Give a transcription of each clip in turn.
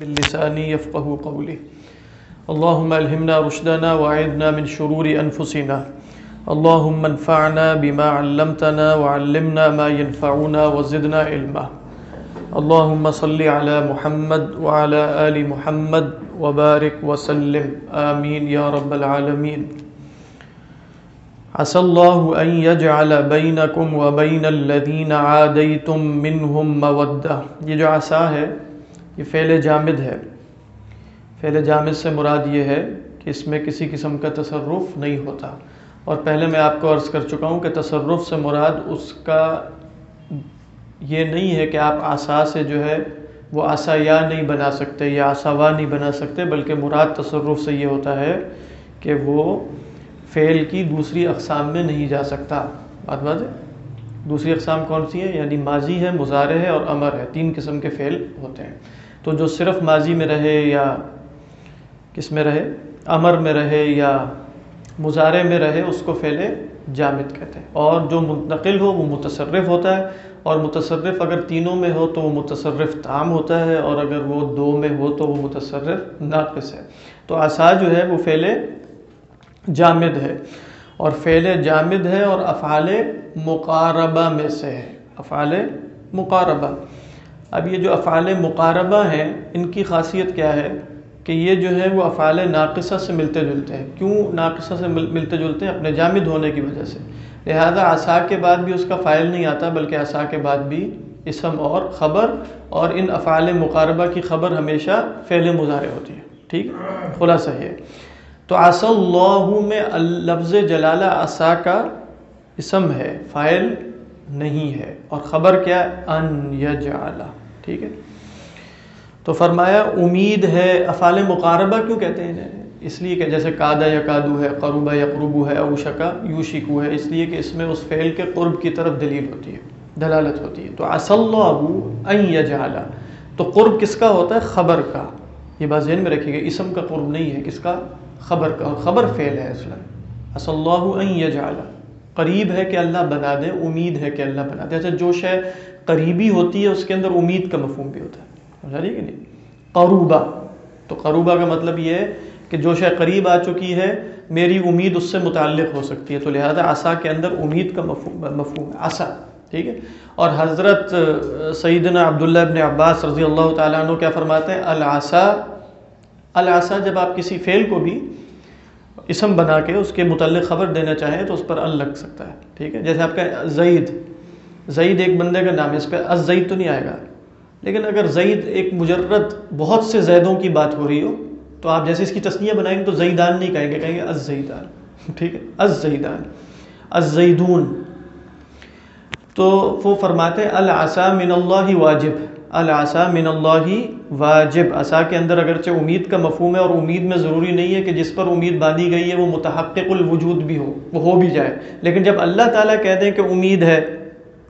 باللساني يفقه قولي اللهم ألهمنا رشدنا وأعذنا من شرور أنفسنا اللهم انفعنا بما علمتنا وعلمنا ما ينفعنا وزدنا علما. اللهم صل على محمد وعلى آل محمد وبارك وسلم. آمين يا رب العالمين عسى الله أن يجعل بينكم وبين الذين عاديتم منهم مودة یہ جو عسا ہے یہ فعل جامد ہے۔ فعل جامد سے مراد یہ ہے کہ اس میں کسی قسم کا تصرف نہیں ہوتا۔ اور پہلے میں آپ کو عرض کر چکا ہوں کہ تصرف سے مراد اس کا یہ نہیں ہے کہ آپ آسا سے جو ہے وہ آسا یا نہیں بنا سکتے یا آساوا نہیں بنا سکتے، بلکہ مراد تصرف سے یہ ہوتا ہے کہ وہ فعل کی دوسری اقسام میں نہیں جا سکتا۔ بات بات ہے دوسری اقسام کون سی ہے یعنی ماضی ہے مظاہرے ہے اور امر ہے۔ تین قسم کے فعل ہوتے ہیں۔ تو جو صرف ماضی میں رہے یا کس میں رہے؟ امر میں رہے یا مظاہرے میں رہے، اس کو فعل جامد کہتے ہیں۔ اور جو منتقل ہو، وہ متصرف ہوتا ہے۔ اور متصرف اگر تینوں میں ہو تو وہ متصرف تام ہوتا ہے، اور اگر وہ دو میں ہو تو وہ متصرف ناقص ہے۔ تو آسا جو ہے، وہ فعل جامد ہے۔ اور فعل جامد ہے اور افعال مقاربہ میں سے ہے۔ افعال مقاربہ۔ اب یہ جو افعال مقاربہ ہیں، ان کی خاصیت کیا ہے؟ کہ یہ جو ہے وہ افعال ناقصہ سے ملتے جلتے ہیں۔ کیوں ناقصہ سے ملتے جلتے ہیں؟ اپنے جامد ہونے کی وجہ سے۔ لہذا عصا کے بعد بھی اس کا فائل نہیں آتا، بلکہ عصا کے بعد بھی اسم اور خبر اور ان افعال مقاربہ کی خبر ہمیشہ فعل مظاہرے ہوتی ہے۔ ٹھیک؟ خلاصہ یہ۔ تو عصا اللہ میں لفظ جلالہ عصا کا اسم ہے، فائل نہیں ہے۔ اور خبر کیا؟ ان یجعلہ۔ ٹھیک ہے؟ تو فرمایا، امید ہے، افعال مقاربہ کیوں کہتے ہیں اس لیے کہ جیسے کادا یا کادو ہے، قروبہ یا قروبو ہے اوشکا یوشکو ہے، اس لیے کہ اس میں اس فعل کے قرب کی طرف دلیل ہوتی ہے، دلالت ہوتی ہے۔ تو اصل اللہ این تو قرب کس کا ہوتا ہے؟ خبر کا۔ یہ بات ذہن میں رکھیے گا اسم کا قرب نہیں ہے، کس کا؟ خبر کا۔ اور خبر فعل ہے اصلا اصل اللہ این یجعلہ قریب ہے کہ اللہ بنا دے، امید ہے کہ اللہ بنا دے۔ اچھا جو شے قریبی ہوتی ہے، اس کے اندر امید کا مفہوم بھی ہوتا ہے۔ سمجھا کہ نہیں؟ قروبہ تو قروبہ کا مطلب یہ ہے کہ جو شے قریب آ چکی ہے، میری امید اس سے متعلق ہو سکتی ہے۔ تو لہذا عصا کے اندر امید کا مفہوم مفہوم ہے، عصا، ٹھیک ہے؟ اور حضرت سیدنا عبداللہ ابن عباس رضی اللہ تعالیٰ عنہ کیا فرماتے ہیں؟ العصا۔ العصا جب آپ کسی فعل کو بھی اسم بنا کے اس کے متعلق خبر دینا چاہیں تو اس پر ال لگ سکتا ہے، ٹھیک ہے؟ جیسے آپ کا زید۔ زید ایک بندے کا نام ہے، اس پہ از زید تو نہیں آئے گا۔ لیکن اگر زید ایک مجرد بہت سے زیدوں کی بات ہو رہی ہو، تو آپ جیسے اس کی تصنیہ بنائیں گے تو زیدان نہیں کہیں گے کہیں گے از زیدان ٹھیک ہے؟ از زیدان از زیدون تو وہ فرماتے العصا من اللہ واجب۔ العصا من اللہ واجب۔ عصا کے اندر اگرچہ امید کا مفہوم ہے اور امید میں ضروری نہیں ہے کہ جس پر امید باندھی گئی ہے، وہ متحقق الوجود بھی ہو، وہ ہو بھی جائے۔ لیکن جب اللہ تعالیٰ کہہ دیں کہ امید ہے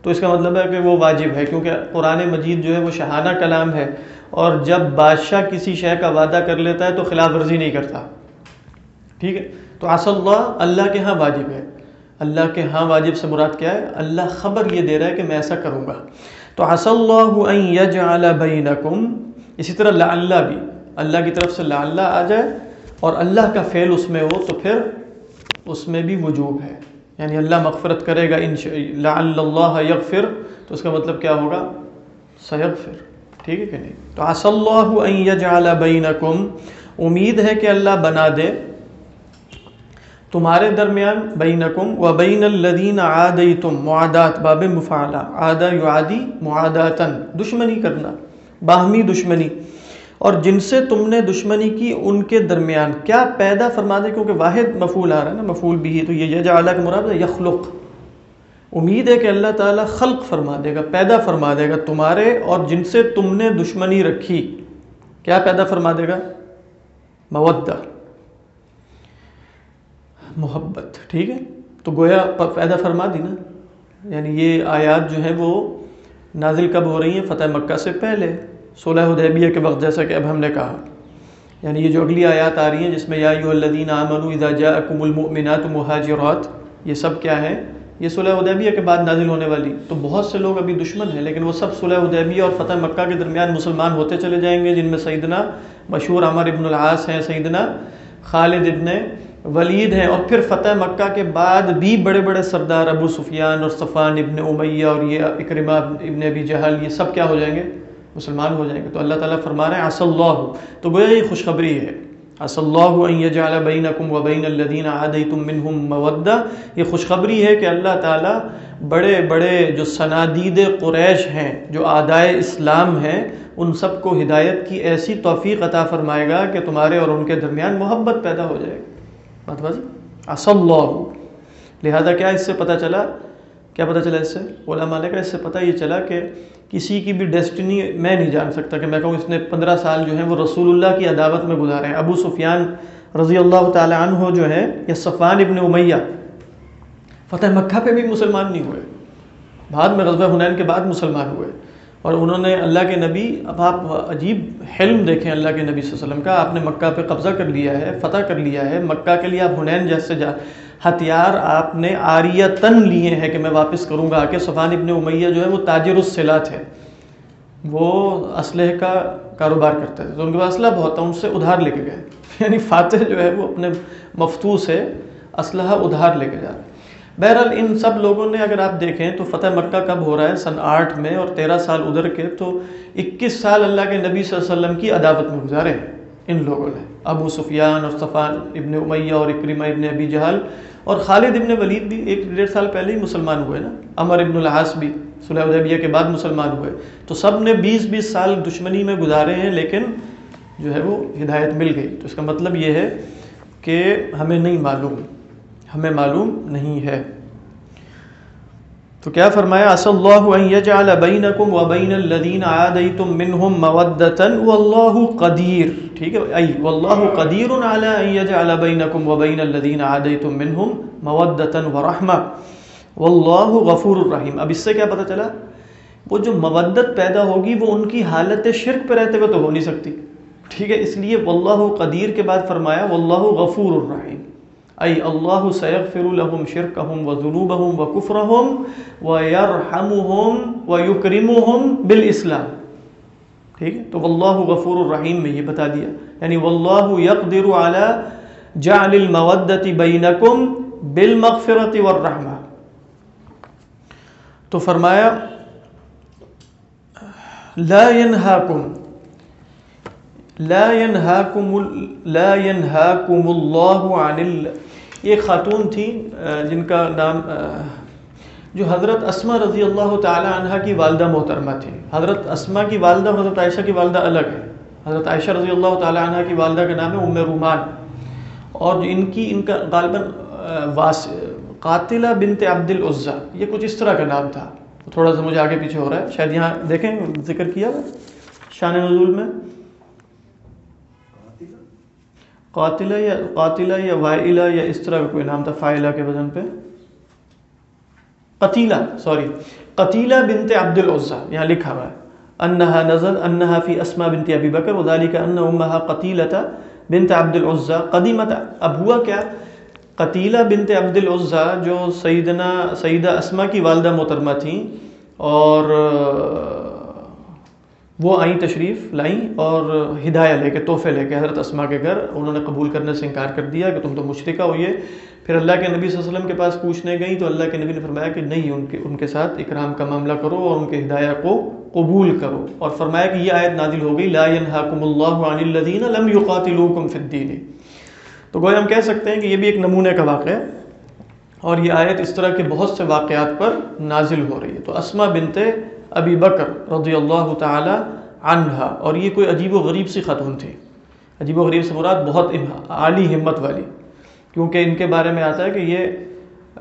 تو اس کا مطلب ہے کہ وہ واجب ہے، کیونکہ قرآن مجید جو ہے وہ شہانہ کلام ہے اور جب بادشاہ کسی شے کا وعدہ کر لیتا ہے تو خلاف ورزی نہیں کرتا۔ ٹھیک ہے؟ تو اصل اللہ اللہ کے ہاں واجب ہے۔ اللہ کے ہاں واجب سے مراد کیا ہے؟ اللہ خبر یہ دے رہا ہے کہ میں ایسا کروں گا۔ تو اصل اللہ ان یجعل بینکم، اسی طرح لعلہ بھی۔ اللہ کی طرف سے لعلہ آ جائے اور اللہ کا فعل اس میں ہو تو پھر اس میں بھی وجوب ہے۔ یعنی اللہ مغفرت کرے گا ان اللہ یغفر، تو اس کا مطلب کیا ہوگا؟ سیغفر، ٹھیک ہے کہ نہیں؟ تو اصل اللہ ان یجعل بینکم، امید ہے کہ اللہ بنا دے تمہارے درمیان بینکم و بین الذین عادیتم، معادات، باب مفعلہ عادہ یعادی معاداتن دشمنی کرنا، باہمی دشمنی۔ اور جن سے تم نے دشمنی کی ان کے درمیان۔ کیا پیدا فرما دے کیونکہ واحد مفعول آ رہا ہے نا، مفعول بھی ہی تو یہ یجعل کا مراد ہے یخلق۔ امید ہے کہ اللہ تعالیٰ خلق فرما دے گا، پیدا فرما دے گا تمہارے اور جن سے تم نے دشمنی رکھی۔ کیا پیدا فرما دے گا؟ مودہ۔ محبت، ٹھیک ہے؟ تو گویا پیدا فرما دی نا۔ یعنی یہ آیات جو ہیں وہ نازل کب ہو رہی ہیں؟ فتح مکہ سے پہلے۔ صلح حدیبیہ کے وقت، جیسا کہ اب ہم نے کہا۔ یعنی یہ جو اگلی آیات آ رہی ہیں، جس میں یا الذین آمنوا اذا جاءکم المؤمنات مہاجرات، یہ سب کیا ہے یہ صلح ادیبیہ کے بعد نازل ہونے والی۔ تو بہت سے لوگ ابھی دشمن ہیں، لیکن وہ سب صلح ادیبیہ اور فتح مکہ کے درمیان مسلمان ہوتے چلے جائیں گے، جن میں سیدنا مشہور عمر ابن العاص ہیں، سیدنا خالد ابن ولید ہیں، اور پھر فتح مکہ کے بعد بھی بڑے بڑے سردار ابو سفیان اور صفان ابن امیہ اور یہ اکرمہ ابن ابی جہل، یہ سب کیا ہو جائیں گے؟ مسلمان ہو جائیں گے۔ تو اللہ تعالیٰ فرما رہے ہیں اصل اللہ، تو گویا یہ خوشخبری ہے۔ اصل اللہ یجعل بینکم و بین الذین عادیتم منہم مودہ۔ یہ خوشخبری ہے کہ اللہ تعالیٰ بڑے بڑے جو سنادید قریش ہیں، جو آدائے اسلام ہیں، ان سب کو ہدایت کی ایسی توفیق عطا فرمائے گا کہ تمہارے اور ان کے درمیان محبت پیدا ہو جائے گی۔ بات بازی اصل اللہ۔ لہذا کیا اس سے پتہ چلا؟ کیا پتہ چلا اس سے؟ علماء نے کہا اس سے پتہ یہ چلا کہ کسی کی بھی ڈیسٹنی میں نہیں جان سکتا کہ میں کہوں اس نے پندرہ سال جو ہیں وہ رسول اللہ کی عداوت میں گزارے ہیں۔ ابو سفیان رضی اللہ تعالی عنہ جو ہے یا صفان ابن امیہ، فتح مکہ پہ بھی مسلمان نہیں ہوئے۔ بعد میں غزوہ حنین کے بعد مسلمان ہوئے۔ اور انہوں نے اللہ کے نبی، اب آپ عجیب حلم دیکھیں اللہ کے نبی صلی اللہ علیہ وسلم کا، آپ نے مکہ پہ قبضہ کر لیا ہے، فتح کر لیا ہے، مکہ کے لیے آپ حنین جیسے جا، ہتھیار آپ نے آریہ تن لیے ہیں کہ میں واپس کروں گا کہ صفان ابن امیہ جو ہے وہ تاجر الصلاح تھے وہ اسلحے کا کاروبار کرتے تھے تو ان کے پاس اسلحہ بہت تھا، ان سے ادھار لے کے گئے۔ یعنی فاتح جو ہے وہ اپنے مفتو سے اسلحہ ادھار لے کے جا رہے بہرحال ان سب لوگوں نے اگر آپ دیکھیں تو فتح مکہ کب ہو رہا ہے؟ سن آٹھ میں اور تیرہ سال ادھر کے، تو اکیس سال اللہ کے نبی صلی اللہ علیہ وسلم کی عداوت میں گزارے ہیں ان لوگوں نے۔ ابو سفیان اور صفان ابن امیہ اور اکرمہ ابن ابی جہل اور خالد ابن ولید بھی ایک ڈیڑھ سال پہلے ہی مسلمان ہوئے نا۔ عمر ابن الحاص بھی، صلح ادیبیہ کے بعد مسلمان ہوئے۔ تو سب نے بیس بیس سال دشمنی میں گزارے ہیں، لیکن جو ہے وہ ہدایت مل گئی۔ تو اس کا مطلب یہ ہے کہ ہمیں نہیں معلوم ہمیں معلوم نہیں ہے۔ تو کیا فرمایا؟ اصل اللہ ان یجعل بینکم و بین الذین عادیتم منہم مودتا واللہ قدیر ٹھیک ہے؟ ای واللہ قدیر علی ان یجعل بینکم و بین الذین عادیتم منہم مودتا و رحمہ واللہ غفور الرحیم اب اس سے کیا پتہ چلا؟ وہ جو مودت پیدا ہوگی وہ ان کی حالت شرک پہ رہتے ہوئے تو ہو نہیں سکتی۔ ٹھیک ہے؟ اس لیے واللہ قدیر کے بعد فرمایا واللہ غفور الرحیم ای اللہ سیغفر لهم شرکهم و ذنوبهم و کفرهم بالاسلام. ٹھیک ہے؟ تو واللہ غفور الرحیم میں یہ بتا دیا. یعنی واللہ یقدر على جعل المودت بینکم بالمغفرت والرحمہ. تو فرمایا، لا ينهاكم لا ينهاكم لا ينهاكم الله عن یہ خاتون تھی جن کا نام جو حضرت اسما رضی اللہ تعالی عنہ کی والدہ محترمہ تھی حضرت اسما کی والدہ اور حضرت عائشہ کی والدہ الگ ہے حضرت عائشہ رضی اللہ تعالی عنہ کی والدہ کا نام ہے ام رومان۔ اور ان کی، ان کا غالباً واس، قاتلہ بنت عبد العزا یہ کچھ اس طرح کا نام تھا۔ تھوڑا سا مجھے آگے پیچھے ہو رہا ہے۔ شاید یہاں دیکھیں، ذکر کیا شان نزول میں۔ قاتلہ یا قاتلہ یا وائلہ یا اس طرح کا کوئی نام تھا فائلہ کے وزن پہ؟ قتیلہ، سوری، قتیلہ بنت عبد العزا یہاں لکھا ہوا ہے۔ انہا نزل انہا فی اسما بنت ابی بکر، وذالک ان امہا قتیلہ بنت عبد العزا قدیمت۔ اب ہوا کیا؟ قتیلہ بنت عبد العزا جو سیدنا سیدہ اسما کی والدہ محترمہ تھیں اور وہ آئیں تشریف لائیں اور ہدایہ لے کے، تحفے لے کے حضرت اسما کے گھر، انہوں نے قبول کرنے سے انکار کر دیا کہ تم تو مشرقہ ہوئیے پھر اللہ کے نبی صلی اللہ علیہ وسلم کے پاس پوچھنے گئیں تو اللہ کے نبی نے فرمایا کہ نہیں، ان کے ان کے ساتھ اکرام کا معاملہ کرو اور ان کے ہدایہ کو قبول کرو۔ اور فرمایا کہ یہ آیت نازل ہو گئی، لا ينهاكم الله عن الذين لم يقاتلوكم في الدين تو گویا ہم کہہ سکتے ہیں کہ یہ بھی ایک نمونے کا واقعہ ہے اور یہ آیت اس طرح کے بہت سے واقعات پر نازل ہو رہی ہے۔ تو اسما بنت ابی بکر رضی اللہ تعالی عنہا۔ اور یہ کوئی عجیب و غریب سی خاتون تھی۔ عجیب و غریب سے مراد بہت عالی ہمت والی۔ کیونکہ ان کے بارے میں آتا ہے کہ یہ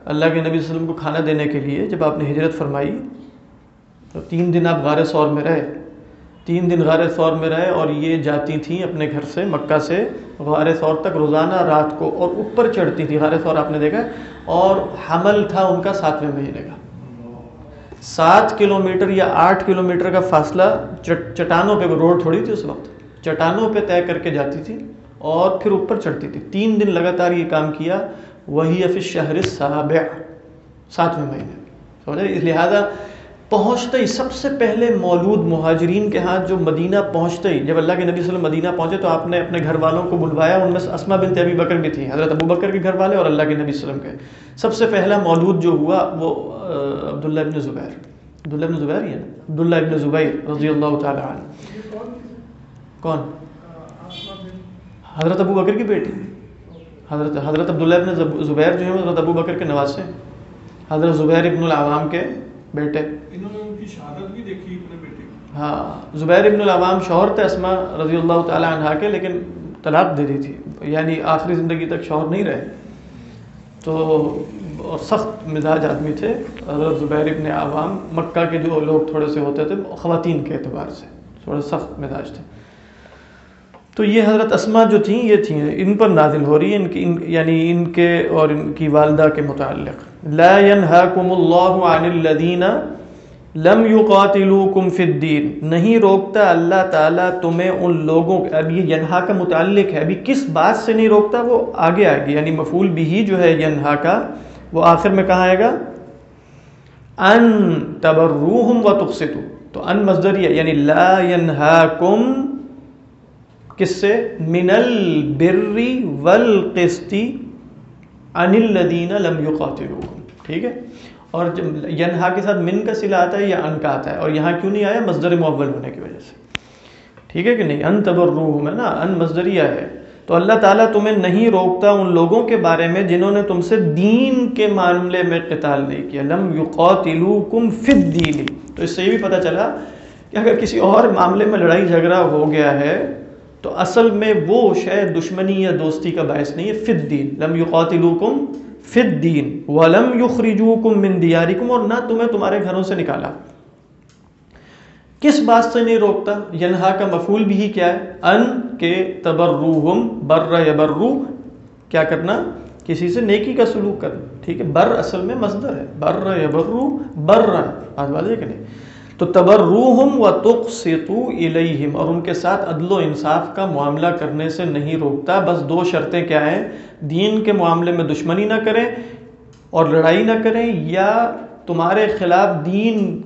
اللہ کے نبی صلی اللہ علیہ وسلم کو کھانا دینے کے لیے جب آپ نے ہجرت فرمائی، تو تین دن آپ غار سور میں رہے۔ تین دن غار سور میں رہے اور یہ جاتی تھیں اپنے گھر سے مکہ سے۔ غار سور تک روزانہ رات کو اور اوپر چڑھتی تھی غار سور آپ نے دیکھا اور حمل تھا ان کا ساتویں مہینے کا۔ سات کلومیٹر یا آٹھ کلومیٹر کا فاصلہ چٹانوں پہ روڈ تھوڑی تھی اس وقت۔ چٹانوں پہ طے کر کے جاتی تھی اور پھر اوپر چڑھتی تھی۔ تین دن لگاتار یہ کام کیا۔ وہی افس شہر صحابہ ساتویں مہینے۔ سمجھا لہٰذا پہنچتے ہی، سب سے پہلے مولود مہاجرین کے ہاتھ جو مدینہ پہنچتے ہی، جب اللہ کے نبی صلی اللہ علیہ وسلم مدینہ پہنچے تو آپ نے اپنے گھر والوں کو بلوایا، ان میں اسما بنت ابی بکر بھی تھی حضرت ابو بکر کے گھر والے اور اللہ کے نبی صلی اللہ علیہ وسلم کے۔ سب سے پہلا مولود جو ہوا وہ عبداللہ ابن زبیر۔ عبداللہ ابن زبیر ہی ہے نا؟ عبداللہ ابن زبیر رضی اللہ تعالیٰ عنہ۔ کون؟ حضرت ابو بکر کی بیٹی۔ حضرت حضرت عبداللہ ابن زبیر جو ہیں، حضرت ابو بکر کے نواز سے حضرت زبیر ابن العوام کے۔ بیٹے۔ ہاں زبیر ابن العوام شوہر تھے اسما رضی اللہ تعالیٰ عنہ کے لیکن طلاق دے دی تھی۔ یعنی آخری زندگی تک شوہر نہیں رہے۔ تو اور سخت مزاج آدمی تھے۔ حضرت زبیر ابن عوام مکہ کے جو لوگ تھوڑے سے ہوتے تھے خواتین کے اعتبار سے تھوڑے سخت مزاج تھے۔ تو یہ حضرت اسما جو تھیں یہ تھیں ان پر نازل ہو رہی ہے ان کی ان یعنی ان کے اور ان کی والدہ کے متعلق۔ لا ينهاكم الله عن الذين لم يقاتلوكم في الدين. نہیں روکتا اللہ تعالیٰ تمہیں ان لوگوں اب یہ ینہا کا متعلق ہے، ابھی کس بات سے نہیں روکتا؟ وہ آگے آئے گی یعنی مفول بھی جو ہے ینہا کا، وہ آخر میں کہاں آئے گا؟ ان تبروہم و تقسطو. تو ان مصدریہ یعنی لا ينهاكم کس سے؟ من البری والقسطی ان الذین لم یقاتلوکم ٹھیک ہے؟ اور جب یعنی ینہا کے ساتھ من کا صلہ آتا ہے یا ان کا آتا ہے؟ اور یہاں کیوں نہیں آیا؟ مصدر معول ہونے کی وجہ سے۔ ٹھیک ہے کہ نہیں؟ ان تبروہم ہے نا؟ ان مصدریہ ہے۔ تو اللہ تعالیٰ تمہیں نہیں روکتا ان لوگوں کے بارے میں جنہوں نے تم سے دین کے معاملے میں قتال نہیں کیا۔ لم یقاتلوکم فی الدین۔ تو اس سے یہ بھی پتہ چلا کہ اگر کسی اور معاملے میں لڑائی جھگڑا ہو گیا ہے تو اصل میں وہ شاید دشمنی یا دوستی کا باعث نہیں ہے فت دین لم یقاتلوکم فت دین ولم یخرجوکم من دیارکم، اور نہ تمہیں تمہارے گھروں سے نکالا۔ کس بات سے نہیں روکتا؟ ینہا کا مفول بھی ہی کیا ہے؟ ان کے تبروہم بر یبرو۔ کیا کرنا؟ کسی سے نیکی کا سلوک کرنا۔ ٹھیک ہے، بر اصل میں مصدر ہے۔ بر یبرو بر آج واضح کہ تو تبروہم و تقسطو الیہم، اور ان کے ساتھ عدل و انصاف کا معاملہ کرنے سے نہیں روکتا۔ بس دو شرطیں کیا ہیں؟ دین کے معاملے میں دشمنی نہ کریں اور لڑائی نہ کریں، یا تمہارے خلاف دین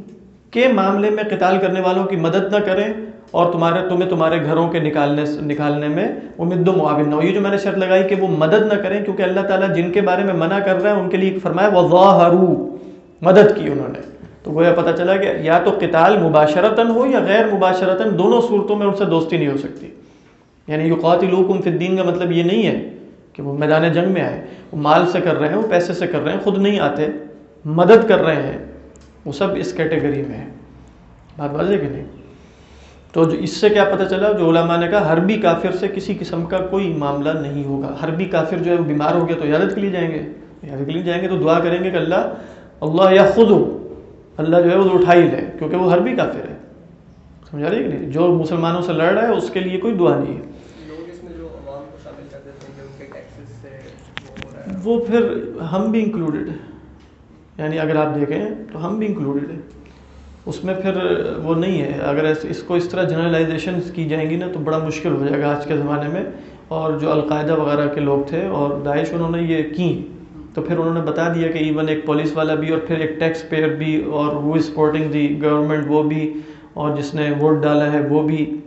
کے معاملے میں قتال کرنے والوں کی مدد نہ کریں اور تمہارے، تمہیں تمہارے گھروں کے نکالنے نکالنے میں امید و معاون نہ ہو۔ یہ جو میں نے شرط لگائی کہ وہ مدد نہ کریں، کیونکہ اللہ تعالیٰ جن کے بارے میں منع کر رہا ہے، ان کے لیے فرمایا وہ مدد کی انہوں نے۔ تو گویا پتہ چلا کہ یا تو قتال مباشرتاً ہو یا غیر مباشرتاً، دونوں صورتوں میں ان سے دوستی نہیں ہو سکتی۔ یعنی یہ قاتلوکم فی الدین کا مطلب یہ نہیں ہے کہ وہ میدان جنگ میں آئے، وہ مال سے کر رہے ہیں، وہ پیسے سے کر رہے ہیں، خود نہیں آتے، مدد کر رہے ہیں، وہ سب اس کیٹیگری میں ہے بات واضح کہ نہیں؟ تو جو اس سے کیا پتہ چلا، جو علماء نے کہا حربی کافر سے کسی قسم کا کوئی معاملہ نہیں ہوگا۔ حربی کافر جو ہے، وہ بیمار ہو گیا تو عیادت کے لیے جائیں گے۔ عیادت کے لیے جائیں گے تو دعا کریں گے کہ اللہ اللہ یا خود ہو اللہ جو ہے وہ اٹھا ہی لے کیونکہ وہ ہر بھی کافر ہے۔ سمجھا رہی کہ نہیں؟ جو مسلمانوں سے لڑ رہا ہے اس کے لیے کوئی دعا نہیں ہے۔ وہ پھر ہم بھی انکلوڈیڈ ہیں۔ یعنی اگر آپ دیکھیں تو ہم بھی انکلوڈیڈ ہیں۔ اس میں پھر وہ نہیں ہے۔ اگر اس کو اس طرح جنرلائزیشن کی جائیں گی نا تو بڑا مشکل ہو جائے گا آج کے زمانے میں۔ اور جو القاعدہ وغیرہ کے لوگ تھے اور داعش انہوں نے یہ کی۔ تو پھر انہوں نے بتا دیا کہ ایون ایک پولیس والا بھی اور پھر ایک ٹیکس پیئر بھی اور ہو از سپورٹنگ دی گورنمنٹ وہ بھی اور جس نے ووٹ ڈالا ہے وہ بھی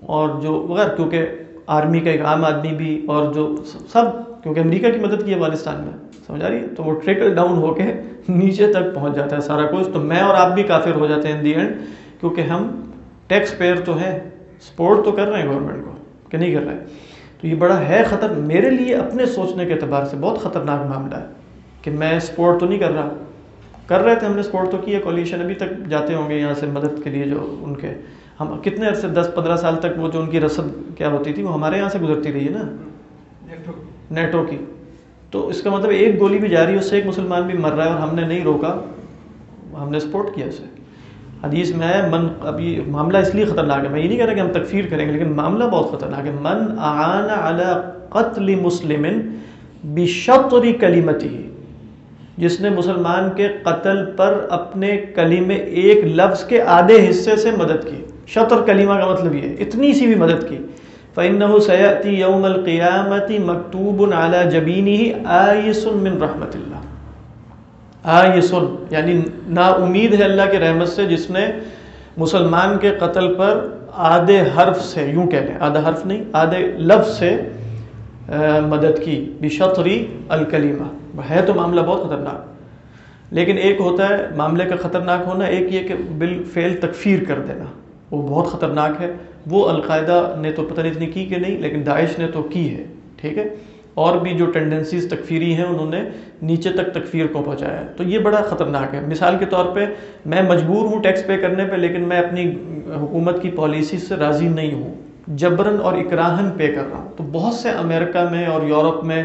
اور جو وغیرہ کیونکہ آرمی کا ایک عام آدمی بھی اور جو سب کیونکہ امریکہ کی مدد کی افغانستان میں سمجھا رہی ہے؟ تو وہ ٹریکل ڈاؤن ہو کے نیچے تک پہنچ جاتا ہے سارا کچھ۔ تو میں اور آپ بھی کافر ہو جاتے ہیں ان دی اینڈ کیونکہ ہم ٹیکس پیئر تو ہیں سپورٹ تو کر رہے ہیں گورنمنٹ کو کہ نہیں کر رہے؟ ہیں تو یہ بڑا ہے خطر میرے لیے اپنے سوچنے کے اعتبار سے بہت خطرناک معاملہ ہے کہ میں سپورٹ تو نہیں کر رہا۔ کر رہے تھے ہم نے سپورٹ تو کیا کولیشن ابھی تک جاتے ہوں گے یہاں سے مدد کے لیے جو ان کے۔ ہم کتنے عرصے دس پندرہ سال تک وہ جو ان کی رسد کیا ہوتی تھی وہ ہمارے یہاں سے گزرتی رہی ہے نا۔ نیٹو کی۔ تو اس کا مطلب ایک گولی بھی جاری ہے اس سے ایک مسلمان بھی مر رہا ہے اور ہم نے نہیں روکا۔ ہم نے سپورٹ کیا اسے۔ حدیث میں ہے، من ابھی معاملہ اس لیے خطرناک ہے، میں یہ نہیں کہہ رہا کہ ہم تکفیر کریں گے، لیکن معاملہ بہت خطرناک ہے۔ من آعان علی قتل مسلم بشطر کلیمتی جس نے مسلمان کے قتل پر اپنے کلمے ایک لفظ کے آدھے حصے سے مدد کی۔ شطر کلیمہ کا مطلب یہ اتنی سی بھی مدد کی۔ فَإِنَّهُ سَيَأْتِي يَوْمَ الْقِيَامَةِ مَكْتُوبٌ عَلَى جَبِينِهِ آئِسٌ مِّن رَحْمَةِ اللَّهِ آ یہ سن یعنی نا امید ہے اللہ کے رحمت سے جس نے مسلمان کے قتل پر آدھے حرف سے، یوں کہہ لیں، آدھا حرف نہیں، آدھے لفظ سے مدد کی، بشطری الکلیمہ۔ ہے تو معاملہ بہت خطرناک۔ لیکن ایک ہوتا ہے، معاملے کا خطرناک ہونا، ایک یہ کہ بال فعل تکفیر کر دینا۔ وہ بہت خطرناک ہے۔ وہ القاعدہ نے تو پتہ نہیں اتنی کی کہ نہیں، لیکن داعش نے تو کی ہے، ٹھیک ہے؟ اور بھی جو ٹینڈنسیز تکفیری ہیں انہوں نے نیچے تک تکفیر کو پہنچایا ہے۔ تو یہ بڑا خطرناک ہے۔ مثال کے طور پہ میں مجبور ہوں ٹیکس پے کرنے پہ، لیکن میں اپنی حکومت کی پالیسی سے راضی نہیں ہوں۔ جبرن اور اکراہن پے کر رہا ہوں۔ تو بہت سے امریکہ میں اور یورپ میں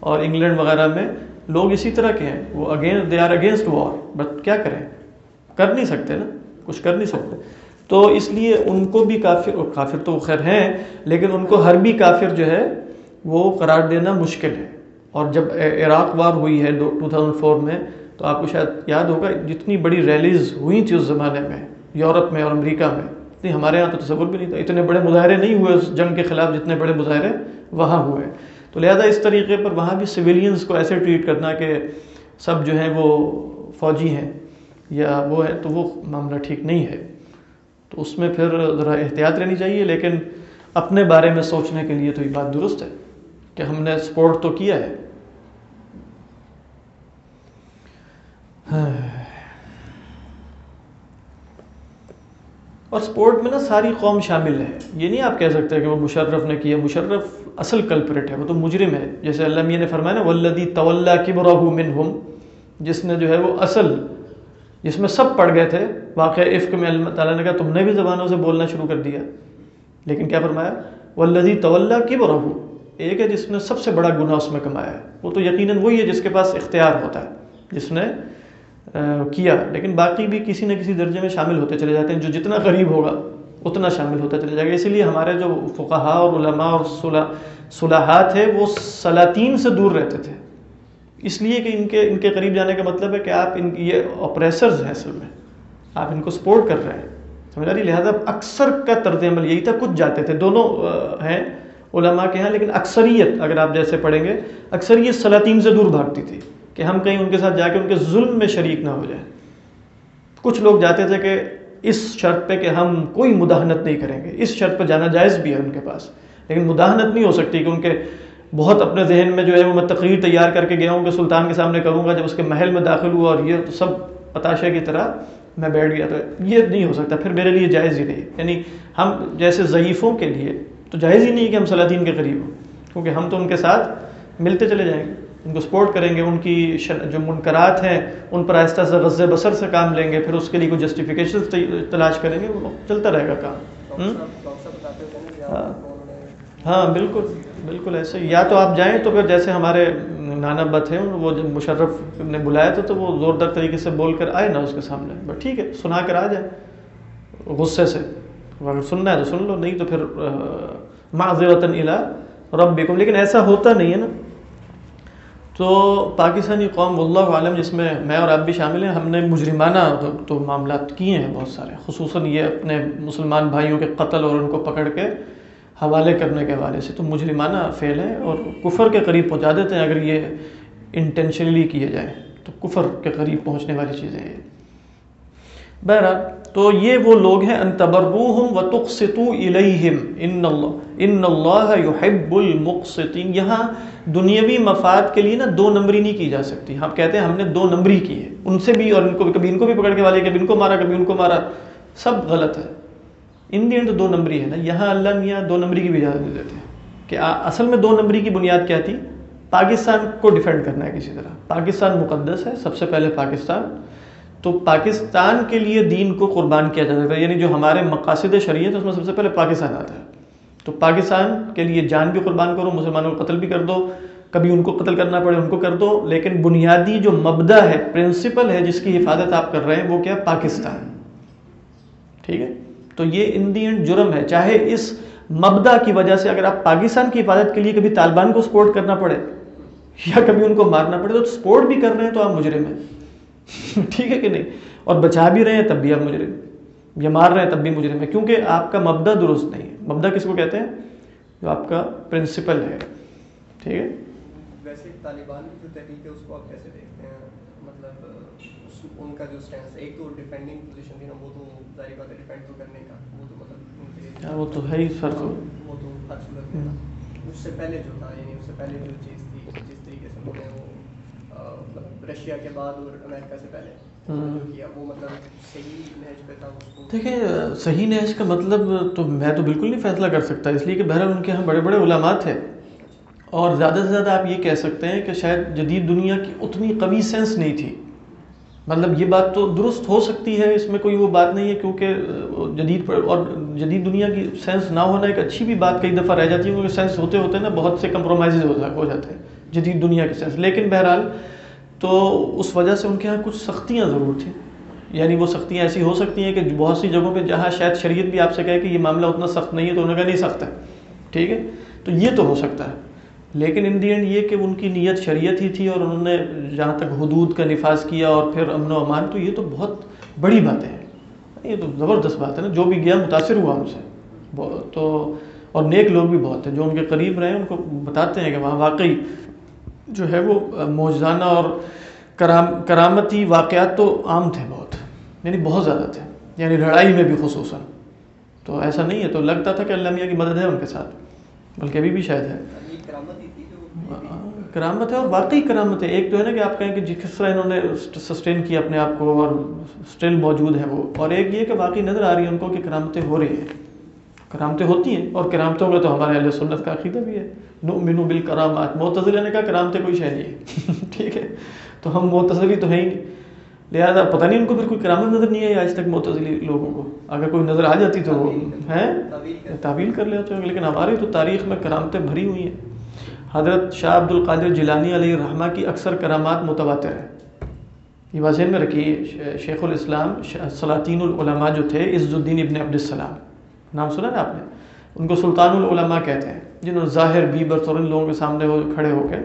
اور انگلینڈ وغیرہ میں لوگ اسی طرح کے ہیں۔ وہ again they are against war but کیا کریں؟ کر نہیں سکتے نا؟ کچھ کر نہیں سکتے۔ تو اس لیے ان کو بھی کافر کافر تو خیر ہیں، لیکن ان کو ہر بھی کافر جو ہے وہ قرار دینا مشکل ہے۔ اور جب عراق وار ہوئی ہے ٹو تھاؤزنڈ فور میں، تو آپ کو شاید یاد ہوگا جتنی بڑی ریلیز ہوئی تھی اس زمانے میں، یورپ میں اور امریکہ میں۔ اتنی ہمارے یہاں تو تصور بھی نہیں تھا۔ اتنے بڑے مظاہرے نہیں ہوئے اس جنگ کے خلاف جتنے بڑے مظاہرے وہاں ہوئے۔ تو لہٰذا اس طریقے پر وہاں بھی سویلینز کو ایسے ٹریٹ کرنا کہ سب جو ہیں وہ فوجی ہیں یا وہ ہے تو وہ معاملہ ٹھیک نہیں ہے۔ تو اس میں پھر ذرا احتیاط رہنی چاہیے، لیکن اپنے بارے میں سوچنے کے لیے تو یہ بات درست ہے۔ کہ ہم نے سپورٹ تو کیا ہے۔ اور سپورٹ میں نا ساری قوم شامل ہے۔ یہ نہیں آپ کہہ سکتے کہ وہ مشرف نے کیا، مشرف اصل کلپریٹ ہے، وہ تو مجرم ہے۔ جیسے اللہ میاں نے فرمایا نا ولدی طول منہم جس نے جو ہے وہ اصل، جس میں سب پڑھ گئے تھے۔ واقع عفق میں اللہ تعالیٰ نے کہا، تم نے بھی زبانوں سے بولنا شروع کر دیا۔ لیکن کیا فرمایا؟ ولدی طول کی برہو ایک ہے جس نے سب سے بڑا گناہ اس میں کمایا ہے۔ وہ تو یقیناً وہی ہے جس کے پاس اختیار ہوتا ہے، جس نے کیا۔ لیکن باقی بھی کسی نہ کسی درجے میں شامل ہوتے چلے جاتے ہیں۔ جو جتنا قریب ہوگا، اتنا شامل ہوتا چلے جائے گا۔ اسی لیے ہمارے جو فقہا اور علماء اور صلاحات ہے وہ سلاطین سے دور رہتے تھے۔ اس لیے کہ ان کے ان کے قریب جانے کا مطلب ہے کہ آپ ان، یہ اپریسرز ہیں اصل میں۔ آپ ان کو سپورٹ کر رہے ہیں۔ سمجھ رہی لہٰذا اکثر کا طرز عمل یہی تھا، کچھ جاتے تھے۔ دونوں ہیں۔ علماء کے ہاں لیکن اکثریت، اگر آپ جیسے پڑھیں گے، اکثریت سلاطین سے دور بھاگتی تھی کہ ہم کہیں ان کے ساتھ جا کے ان کے ظلم میں شریک نہ ہو جائیں۔ کچھ لوگ جاتے تھے کہ اس شرط پہ کہ ہم کوئی مداحنت نہیں کریں گے، اس شرط پہ جانا جائز بھی ہے ان کے پاس۔ لیکن مداحنت نہیں ہو سکتی کہ ان کے بہت اپنے ذہن میں جو ہے وہ میں تقریر تیار کر کے گیا ہوں کہ سلطان کے سامنے کروں گا، جب اس کے محل میں داخل ہوا اور یہ تو سب پتاشے کی طرح میں بیٹھ گیا تو یہ نہیں ہو سکتا، پھر میرے لیے جائز ہی نہیں۔ یعنی ہم جیسے ضعیفوں کے لیے تو جائز ہی نہیں کہ ہم سلاطین کے قریب ہوں کیونکہ ہم تو ان کے ساتھ ملتے چلے جائیں گے۔ ان کو سپورٹ کریں گے ان کی جو منکرات ہیں ان پر آہستہ سے غز بسر سے کام لیں گے پھر اس کے لیے کوئی جسٹیفیکیشن تلاش کریں گے وہ چلتا رہے گا کام۔ ہاں۔ ہاں بالکل بالکل ایسے یا تو آپ جائیں تو پھر جیسے ہمارے نانا بت ہیں وہ جب مشرف نے بلایا تھا تو وہ زوردار طریقے سے بول کر آئے نا اس کے سامنے۔ بٹ ٹھیک ہے سنا کر آ جائے غصے سے۔ اگر سننا ہے تو سن لو نہیں تو پھر معذرت الا رب لیکن ایسا ہوتا نہیں ہے نا۔ تو پاکستانی قوم اللہ عالم، جس میں میں اور آپ بھی شامل ہیں، ہم نے مجرمانہ تو معاملات کیے ہیں بہت سارے۔ خصوصاً یہ اپنے مسلمان بھائیوں کے قتل اور ان کو پکڑ کے حوالے کرنے کے حوالے سے۔ تو مجرمانہ فعل ہے اور کفر کے قریب پہنچا دیتے ہیں اگر یہ انٹینشنلی کیے جائیں۔ تو کفر کے قریب پہنچنے والی چیزیں ہیں۔ بہرحال تو یہ وہ لوگ ہیں ان تبروہم و تقسطو الیہم، ان اللہ ان اللہ یحب المقسطین۔ یہاں دنیاوی مفاد کے لیے نا دو نمبری نہیں کی جا سکتی۔ ہم کہتے ہیں ہم نے دو نمبری کی ہے ان سے بھی اور ان کو کبھی ان کو بھی پکڑ کے والے، کبھی ان کو مارا، کبھی ان کو مارا۔ سب غلط ہے۔ ان دی تو دو نمبری ہے نا۔ یہاں اللہ میاں دو نمبری کی بھی اجازت دے دیتے ہیں کہ اصل میں دو نمبری کی بنیاد کیا تھی؟ پاکستان کو ڈیفینڈ کرنا ہے کسی طرح۔ پاکستان مقدس ہے، سب سے پہلے پاکستان۔ تو پاکستان کے لیے دین کو قربان کیا جا سکتا ہے۔ یعنی جو ہمارے مقاصد شریعت ہے، اس میں سب سے پہلے پاکستان آتا ہے۔ تو پاکستان کے لیے جان بھی قربان کرو، مسلمانوں کو قتل بھی کر دو، کبھی ان کو قتل کرنا پڑے، ان کو کر دو۔ لیکن بنیادی جو مبدا ہے پرنسپل ہے جس کی حفاظت آپ کر رہے ہیں، وہ کیا؟ پاکستان۔ ٹھیک ہے؟ تو یہ انڈین جرم ہے۔ چاہے اس مبدا کی وجہ سے اگر آپ پاکستان کی حفاظت کے لیے کبھی طالبان کو سپورٹ کرنا پڑے یا کبھی ان کو مارنا پڑے، تو سپورٹ بھی کر رہے ہیں تو آپ مجرم ہیں۔ ٹھیک ہے کہ نہیں؟ اور بچا بھی رہے ہیں تب بھی آپ مجرم یا مار رہے ہیں تب بھی مجرم ہے کیونکہ آپ کا مبدا درست نہیں ہے۔ مبدا کس کو کہتے ہیں؟ جو آپ کا پرنسپل ہے۔ ٹھیک ہے؟ ویسے طالبان کی جو تحریک ہے اس کو آپ کیسے دیکھتے ہیں؟ مطلب ان کا جو سٹینس ایک تو ڈیفینڈنگ پوزیشن تھی نا وہ تو ظاہر بات ہے ڈیفینڈ تو کرنے کا۔ وہ تو مطلب ہاں، وہ تو ہے ہی فرق وہ تو ہر صورت میں تھا اس سے پہلے جو تھا یعنی اس سے پہلے جو چیز تھی جس طریقے سے انہوں نے وہ مطلب رشیا کے بعد اور امریکہ سے پہلے۔ وہ مطلب دیکھیں صحیح نہج کا مطلب تو میں تو بالکل نہیں فیصلہ کر سکتا اس لیے کہ بہرحال ان کے یہاں بڑے بڑے علماء تھے۔ اور زیادہ سے زیادہ آپ یہ کہہ سکتے ہیں کہ شاید جدید دنیا کی اتنی قوی سینس نہیں تھی۔ مطلب یہ بات تو درست ہو سکتی ہے اس میں کوئی وہ بات نہیں ہے کیونکہ جدید پر اور جدید دنیا کی سینس نہ ہونا ایک اچھی بھی بات کئی دفعہ رہ جاتی ہے کیونکہ سینس ہوتے ہوتے نا بہت سے کمپرومائز ہو جاتے ہیں۔ جدید دنیا کی سینس۔ لیکن بہرحال تو اس وجہ سے ان کے یہاں کچھ سختیاں ضرور تھیں۔ یعنی وہ سختیاں ایسی ہو سکتی ہیں کہ بہت سی جگہوں پہ جہاں شاید شریعت بھی آپ سے کہے کہ یہ معاملہ اتنا سخت نہیں ہے تو انہوں نے کہا نہیں، سخت ہے۔ ٹھیک ہے؟ تو یہ تو ہو سکتا ہے۔ لیکن ان دی اینڈ یہ کہ ان کی نیت شریعت ہی تھی اور انہوں نے جہاں تک حدود کا نفاذ کیا اور پھر امن و امان، تو یہ تو بہت بڑی باتیں ہیں۔ یہ تو زبردست بات ہے نا۔ جو بھی گیا، متاثر ہوا ان سے۔ تو اور نیک لوگ بھی بہت ہیں۔ جو ان کے قریب رہے، ان کو بتاتے ہیں کہ وہاں واقعی جو ہے وہ موجزانہ اور کرام، کرامتی واقعات تو عام تھے بہت یعنی بہت زیادہ تھے یعنی لڑائی میں بھی خصوصاً۔ تو ایسا نہیں ہے، تو لگتا تھا کہ اللہ میاں کی مدد ہے ان کے ساتھ، بلکہ ابھی بھی شاید ہے۔ کرامت کرامت ہے اور واقعی کرامت ہے۔ ایک تو ہے نا کہ آپ کہیں کہ جس طرح انہوں نے سسٹین کیا اپنے آپ کو اور اسٹل موجود ہے وہ، اور ایک یہ کہ واقعی نظر آ رہی ہے ان کو کہ کرامتیں ہو رہی ہیں۔ کرامتیں ہوتی ہیں اور کرامتوں میں تو ہمارے اہل سنت کا عقیدہ بھی ہے۔ نؤمن بالکرامات معتزلہ نے کہا کرامتیں کوئی شے نہیں ہے۔ ٹھیک ہے؟ تو ہم معتزلی تو ہیں ہی نہیں۔ لہٰذا پتہ نہیں ان کو پھر کوئی کرامت نظر نہیں آئی آج تک معتزلی لوگوں کو۔ اگر کوئی نظر آ جاتی تو وہ ہیں؟ تعویل کر- لیتے ہیں لیکن ہماری تو تاریخ میں کرامتیں بھری ہوئی ہیں۔ حضرت شاہ عبد القادر جیلانی علیہ الرحمہ کی اکثر کرامات متواتر ہیں۔ یہ ذہن میں رکھیے شیخ الاسلام سلاطین العلماء جو تھے عز الدین ابن عبد السلام نام سنا نا آپ نے؟ ان کو سلطان العلماء کہتے ہیں، جنہوں ظاہر بیبر اور ان لوگوں کے سامنے وہ کھڑے ہو کے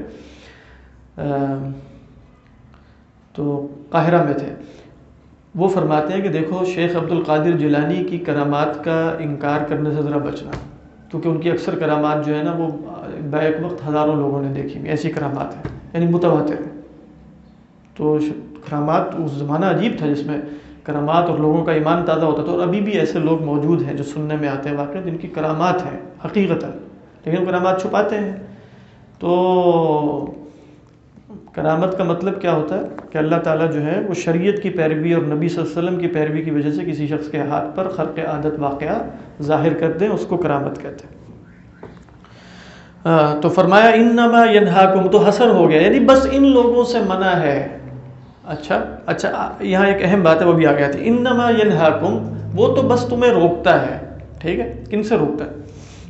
تو قاہرہ میں تھے۔ وہ فرماتے ہیں کہ دیکھو، شیخ عبد القادر جیلانی کی کرامات کا انکار کرنے سے ذرا بچنا۔ کیونکہ ان کی اکثر کرامات جو ہے نا، وہ بیک وقت ہزاروں لوگوں نے دیکھی۔ ہوئی ایسی کرامات ہیں یعنی متواتر ہیں۔ تو کرامات اس زمانہ عجیب تھا جس میں کرامات اور لوگوں کا ایمان تازہ ہوتا تھا اور ابھی بھی ایسے لوگ موجود ہیں جو سننے میں آتے ہیں واقعہ جن کی کرامات ہیں حقیقت لیکن کرامات چھپاتے ہیں۔ تو کرامت کا مطلب کیا ہوتا ہے؟ کہ اللہ تعالیٰ جو ہے وہ شریعت کی پیروی اور نبی صلی اللہ علیہ وسلم کی پیروی کی وجہ سے کسی شخص کے ہاتھ پر خرق عادت واقعہ ظاہر کر دیں، اس کو کرامت کہتے ہیں۔ تو فرمایا، انما ینہاکم، تو حسر ہو گیا۔ یعنی بس ان لوگوں سے منع ہے۔ اچھا اچھا یہاں ایک اہم بات ہے، وہ بھی آ گیا تھی انما ینہاکم، وہ تو بس تمہیں روکتا ہے، ٹھیک ہے؟ کن سے روکتا ہے؟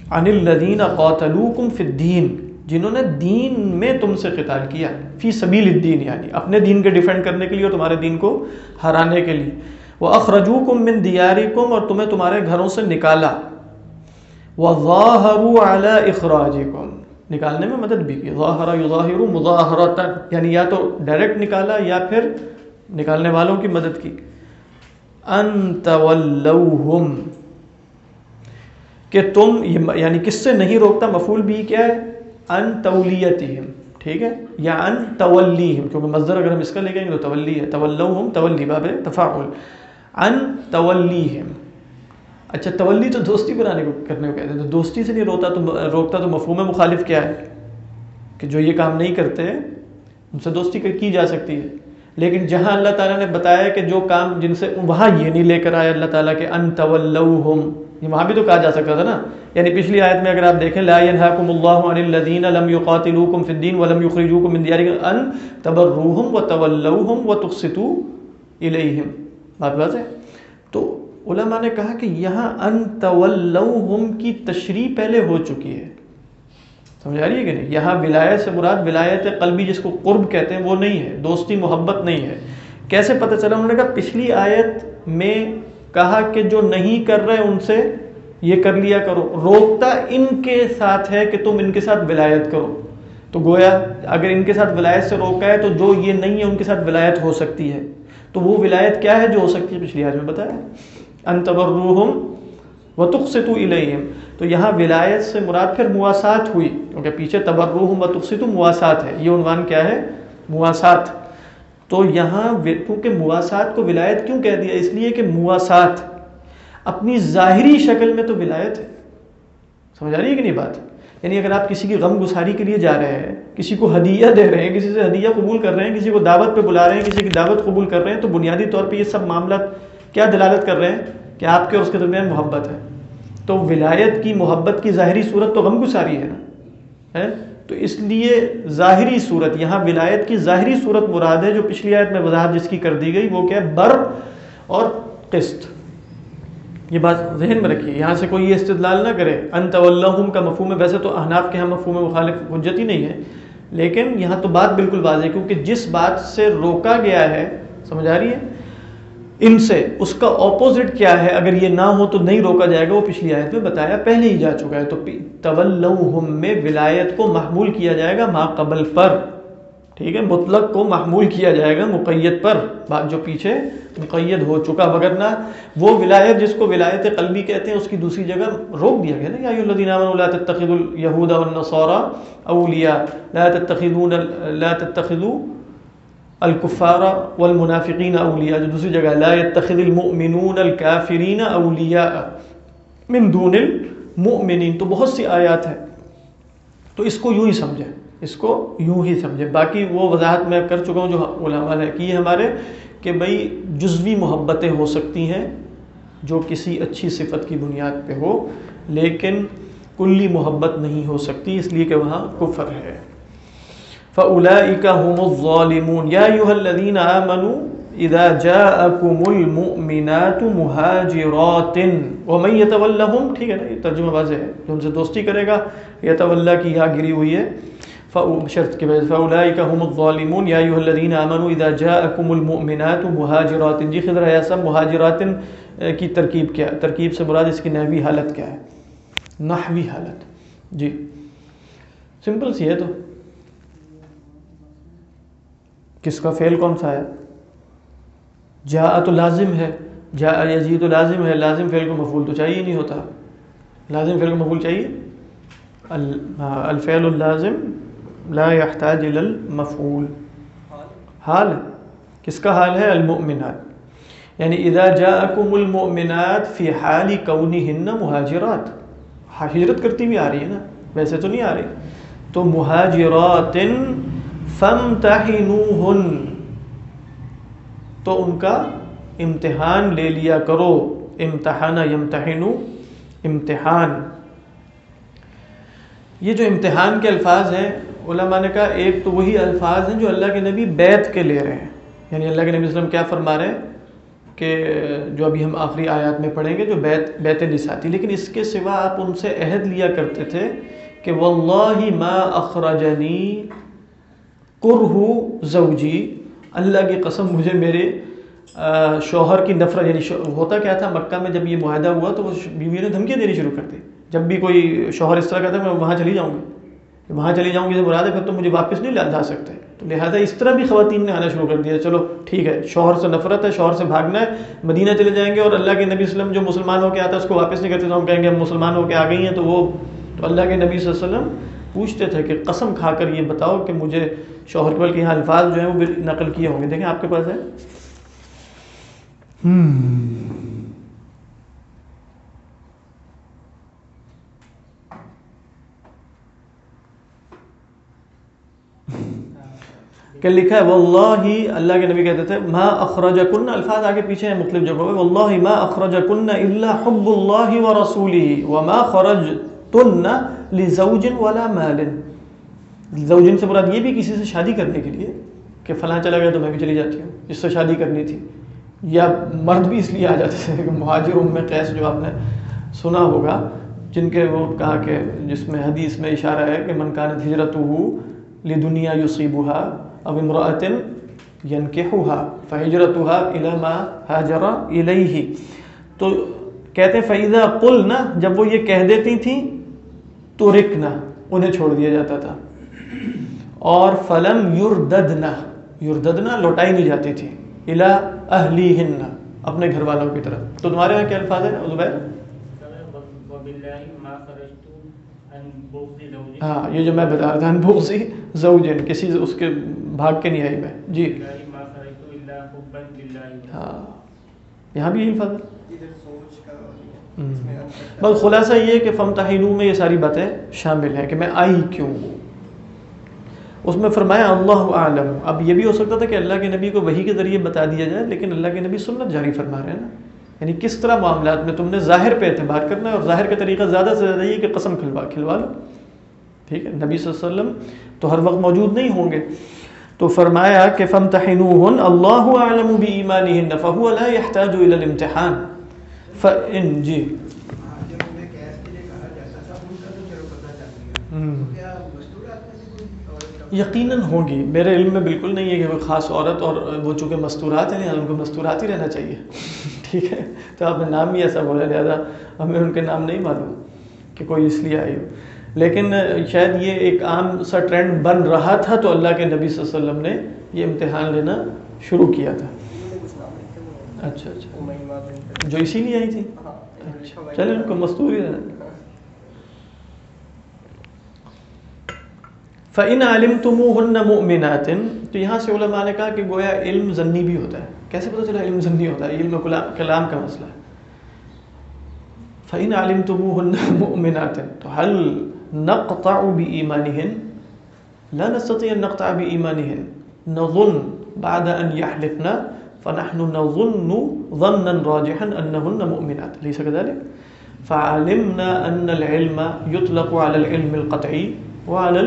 عن الذین قاتلوکم فی الدین، جنہوں نے دین میں تم سے قتال کیا، فی سبیل الدین یعنی اپنے دین کے ڈیفینڈ کرنے کے لیے اور تمہارے دین کو ہرانے کے لیے۔ وہ اخرجوکم من دیارکم اور تمہیں تمہارے گھروں سے نکالا۔ وظاہروا علی اخراجکم نکالنے میں مدد بھی کی۔ ظاہر یظاہر مظاہرتا یعنی یا تو ڈائریکٹ نکالا یا پھر نکالنے والوں کی مدد کی۔ ان تولوہم کہ تم یعنی کس سے نہیں روکتا مفعول بھی کیا ہے؟ ان تولیتہم ٹھیک ہے؟ یا ان تولیہم کیونکہ مصدر اگر ہم اس کا لے گئے تو تولی ہے، تولوہم تولی باب تفاعل۔ ان تولیہم اچھا تولی تو دوستی بنانے کو کرنے کو کہتے ہیں۔ تو دوستی سے نہیں روتا تو روکتا تو مفہوم مخالف کیا ہے؟ کہ جو یہ کام نہیں کرتے، ان سے دوستی کی جا سکتی ہے۔ لیکن جہاں اللہ تعالیٰ نے بتایا کہ جو کام جن سے، وہاں یہ نہیں لے کر آئے اللہ تعالیٰ کے ان تولوہم، یہ وہاں بھی تو کہا جا سکتا تھا نا۔ یعنی پچھلی آیت میں اگر آپ دیکھیں، لا ينهاكم الله عن الذين لم يقاتلوكم في الدين ولم يخرجوكم من دياركم ان تبروهم وتولوهم وتقسطوا اليهم بات بات ہے تو علماء نے کہا کہ یہاں ان تولوہم کی تشریح پہلے ہو چکی ہے۔ سمجھ آ رہی ہے کہ نہیں؟ یہاں ولایت سے مراد ولایت قلبی جس کو قرب کہتے ہیں وہ نہیں ہے، دوستی، محبت نہیں ہے۔ کیسے پتہ چلا؟ انہوں نے کہا پچھلی آیت میں کہا کہ جو نہیں کر رہے ان سے یہ کر لیا کرو۔ روکتا ان کے ساتھ ہے کہ تم ان کے ساتھ ولایت کرو۔ تو گویا اگر ان کے ساتھ ولایت سے روکا ہے تو جو یہ نہیں ہے ان کے ساتھ ولایت ہو سکتی ہے۔ تو وہ ولایت کیا ہے جو ہو سکتی ہے؟ پچھلی آج میں بتایا۔ انتبروہم و تقسطو الیہم۔ تو یہاں ولایت سے مراد پھر مواسات ہوئی، کیونکہ پیچھے تبروہم و تقسطو مواسات ہے، یہ عنوان کیا ہے؟ مواسات۔ تو یہاں کیونکہ مواسات کو ولایت کیوں کہہ دیا؟ اس لیے کہ مواسات، اپنی ظاہری شکل میں تو ولایت ہے۔ سمجھ آ رہی ہے کہ نہیں بات؟ یعنی اگر آپ کسی کی غم گساری کے لیے جا رہے ہیں، کسی کو ہدیہ دے رہے ہیں، کسی سے ہدیہ قبول کر رہے ہیں، کسی کو دعوت پہ بلا رہے ہیں، کسی کی دعوت قبول کر رہے ہیں، تو بنیادی طور پہ یہ سب معاملات کیا دلالت کر رہے ہیں کہ آپ کے اور اس کے درمیان محبت ہے؟ تو ولایت کی محبت کی ظاہری صورت تو غم گساری ہے نا؟ تو اس لیے ظاہری صورت، یہاں ولایت کی ظاہری صورت مراد ہے جو پچھلی آیت میں وضاحت جس کی کر دی گئی، وہ کیا ہے؟ بر اور قسط۔ یہ بات ذہن میں رکھیے، یہاں سے کوئی یہ استدلال نہ کرے، انت اللہ کا مفہوم ہے، ویسے تو احناف کے ہاں مفہوم مخالف حجت ہی نہیں ہے، لیکن یہاں تو بات بالکل واضح ہے، کیونکہ جس بات سے روکا گیا ہے، سمجھ آ رہی ہے؟ ان سے اس کا اپوزٹ کیا ہے؟ اگر یہ نہ ہو تو نہیں روکا جائے گا، وہ پچھلی آیت میں بتایا، پہلے ہی جا چکا ہے۔ تو طول میں ولایت کو محمول کیا جائے گا، ما قبل پر ٹھیک ہے؟ مطلق کو محمول کیا جائے گا، مقید پر۔ بات جو پیچھے مقید ہو چکا مگر نہ وہ ولایت جس کو ولایت قلبی کہتے ہیں، اس کی دوسری جگہ روک دیا گیا نا۔ یا الذین آمنوا لا تتخذوا اليهود والنصارى اولیاء۔ لا تتخذون لا تتخذوا الکفار والمنافقین اولیاء، جو دوسری جگہ لا يتخذ المؤمنون الكافرین اولیاء من دون المؤمنین، تو بہت سی آیات ہیں، تو اس کو یوں ہی سمجھیں، اس کو یوں ہی سمجھے باقی وہ وضاحت میں کر چکا ہوں جو علماء نے کی ہے ہمارے، کہ بھائی جزوی محبتیں ہو سکتی ہیں جو کسی اچھی صفت کی بنیاد پہ ہو، لیکن کلی محبت نہیں ہو سکتی، اس لیے کہ وہاں کفر ہے۔ فَأُولَئِكَ هُمُ الظَّالِمُونَ. يَا أَيُّهَا الَّذِينَ آمَنُوا إِذَا جَاءَكُمُ الْمُؤْمِنَاتُ مُهَاجِرَاتٍ وَمَن يَتَوَلَّهُمْ، ٹھیک ہے نا، یہ ترجمہ واضح ہے، جو ان سے دوستی کرے گا، یتولا کی یہاں گری ہوئی ہے شرط کی وجہ فاولئک هم الظالمون. یا ایها الذين امنوا اذا جاءكم المؤمنات مهاجرات. جی خضر ہے، ایسا مهاجرات کی ترکیب کیا ترکیب سے مراد اس کی نحوی حالت کیا ہے؟ نحوی حالت جی سمپل سی ہے تو۔ کس کا فعل کون سا ہے؟ جاء تو لازم ہے، جاء یجی تو لازم ہے، لازم فعل کو مفعول تو چاہیے نہیں ہوتا۔ لازم فعل کو مفعول چاہیے؟ ہاں، الفعل اللازم لا يحتاج الى المفعول۔ حال؟ کس کا حال ہے؟ المؤمنات۔ یعنی اذا جاءكم المؤمنات في حال كونهن مهاجرات ہاں، ہجرت کرتی بھی آ رہی ہے نا، ویسے تو نہیں آ رہی۔ تو مهاجرات فامتحنوهن تو ان کا امتحان لے لیا کرو۔ امتحان یمتحنو، امتحان۔ یہ جو امتحان کے الفاظ ہیں، علماء نے کہا ایک تو وہی الفاظ ہیں جو اللہ کے نبی بیت کے لے رہے ہیں۔ یعنی اللہ کے نبی وسلم کیا فرما رہے ہیں کہ جو ابھی ہم آخری آیات میں پڑھیں گے جو بیت بیت نساتی۔ لیکن اس کے سوا آپ ان سے عہد لیا کرتے تھے کہ واللہ ما اخرجنی کرہ زوجی، اللہ کی قسم مجھے میرے شوہر کی نفرت یعنی ہوتا کیا تھا، مکہ میں جب یہ معاہدہ ہوا تو وہ بیوی نے دھمکیاں دینی شروع کر دی۔ جب بھی کوئی شوہر اس طرح کہتا ہے، میں وہاں چلی جاؤں گی۔ وہاں چلی جاؤں گی جب مراد ہے، پھر تو مجھے واپس نہیں جا سکتے۔ تو لہٰذا اس طرح بھی خواتین نے آنا شروع کر دیا، چلو ٹھیک ہے، شوہر سے نفرت ہے، شوہر سے بھاگنا ہے، مدینہ چلے جائیں گے اور اللہ کے نبی وسلم جو مسلمان ہو کے آتا ہے، اس کو واپس نہیں کرتے، تو ہم کہیں گے ہم مسلمان ہو کے آ گئی ہیں، تو وہ، تو اللہ کے نبی صلی اللہ علیہ وسلم پوچھتے تھے کہ قسم کھا کر یہ بتاؤ کہ مجھے شوہر کے یہاں الفاظ جو ہیں وہ نقل کیے ہوں گے۔ دیکھیں آپ کے پاس ہے۔ کہ لکھا ہے واللہ اللہ کے نبی کہتے تھے، ما اخرجکن الفاظ آگے پیچھے ہیں، مختلف جگہوں میں واللہ ما اخرجکن الا حب اللہ ورسولہ وما خرجتن لزوج ولا مال۔ زوجن سے مراد یہ بھی کسی سے شادی کرنے کے لیے کہ فلاں چلا گیا تو میں بھی چلی جاتی ہوں، جس سے شادی کرنی تھی۔ یا مرد بھی اس لیے آ جاتے تھے کہ مہاجر ام قیس جو آپ نے سنا ہوگا، جن کے وہ کہا کہ جس میں حدیث میں اشارہ ہے کہ من کانت ہجرت ہو لدنیا یصیبها اب امراۃ ینکحها فہجرتها الى ما هاجر الیہ۔ تو کہتے ہیں فیضا قلنا، جب وہ یہ کہہ دیتی تھیں تو رکنا انہیں چھوڑ دیا جاتا تھا۔ اور فلم یرددنا یرددنا لوٹائی نہیں جاتی تھی۔ الا اہلیہن، اپنے گھر والوں کی طرف۔ تو تمہارے یہاں کیا الفاظ ہیں زبیر ہاں یہ جو میں بتا رہا تھا بغضی زوجن کسی اس کے بھاگ کے نہیں آئی میں۔ جی۔ ہاں یہاں بھی یہی الفاظ ہے ادھر سوچ کا اور یہ، ہم۔ اس میں انتر بس خلاصہ یہ ہے کہ فمتحنو میں یہ ساری باتیں شامل ہیں کہ میں آئی کیوں ہوں؟ اس میں فرمایا اللہ عالم اب یہ بھی ہو سکتا تھا کہ اللہ کے نبی کو وہی کے ذریعے بتا دیا جائے، لیکن اللہ کے نبی سنت جاری فرما رہے ہیں نا۔ یعنی کس طرح معاملات میں تم نے ظاہر پہ اعتبار کرنا ہے اور ظاہر کا طریقہ زیادہ سے زیادہ یہ کہ قسم کھلوا کھلوا لو۔ ٹھیک ہے، نبی صلی اللہ علیہ وسلم تو ہر وقت موجود نہیں ہوں گے۔ تو فرمایا کہ فمتحنوہن اللہ اعلم بایمانہن فهو لا يحتاج الى الامتحان۔ فان جی۔ کا یقیناً ہوگی میرے علم میں بالکل نہیں ہے کہ کوئی خاص عورت اور وہ چونکہ مستورات ہیں ان کو مستورات ہی رہنا چاہیے۔ ٹھیک ہے؟ تو آپ نے نام ہی ایسا بولا لہٰذا ہمیں ان کے نام نہیں معلوم کہ کوئی اس لیے آئی ہو۔ لیکن شاید یہ ایک عام سا ٹرینڈ بن رہا تھا تو اللہ کے نبی صلی اللہ علیہ وسلم نے یہ امتحان لینا شروع کیا تھا۔ اچھا اچھا۔ جو اسی لیے آئی تھی۔ چلے، ان کو مستور ہی رہنا فَإِنْ عَلِمْتُمُوهُنَّ مُؤْمِنَاتٍ۔ تو یہاں سے علماء نے کہا کہ گویا علم ضنی بھی ہوتا ہے۔ کیسے پتہ چلا علم ضنی ہوتا ہے؟ علم کلام کا مسئلہ ہے۔ فَإِنْ عَلِمْتُمُوهُنَّ مُؤْمِنَاتٍ۔ تو هل نقطع بإيمانهن؟ لا نستطيع أن نقطع بإيمانهن۔ نظن بعد أن يحلفنا فنحن نظن ظنا راجحا أنهن مؤمنات. ليس كذلك؟ فعلمنا أن العلم يطلق على العلم القطعي وعلى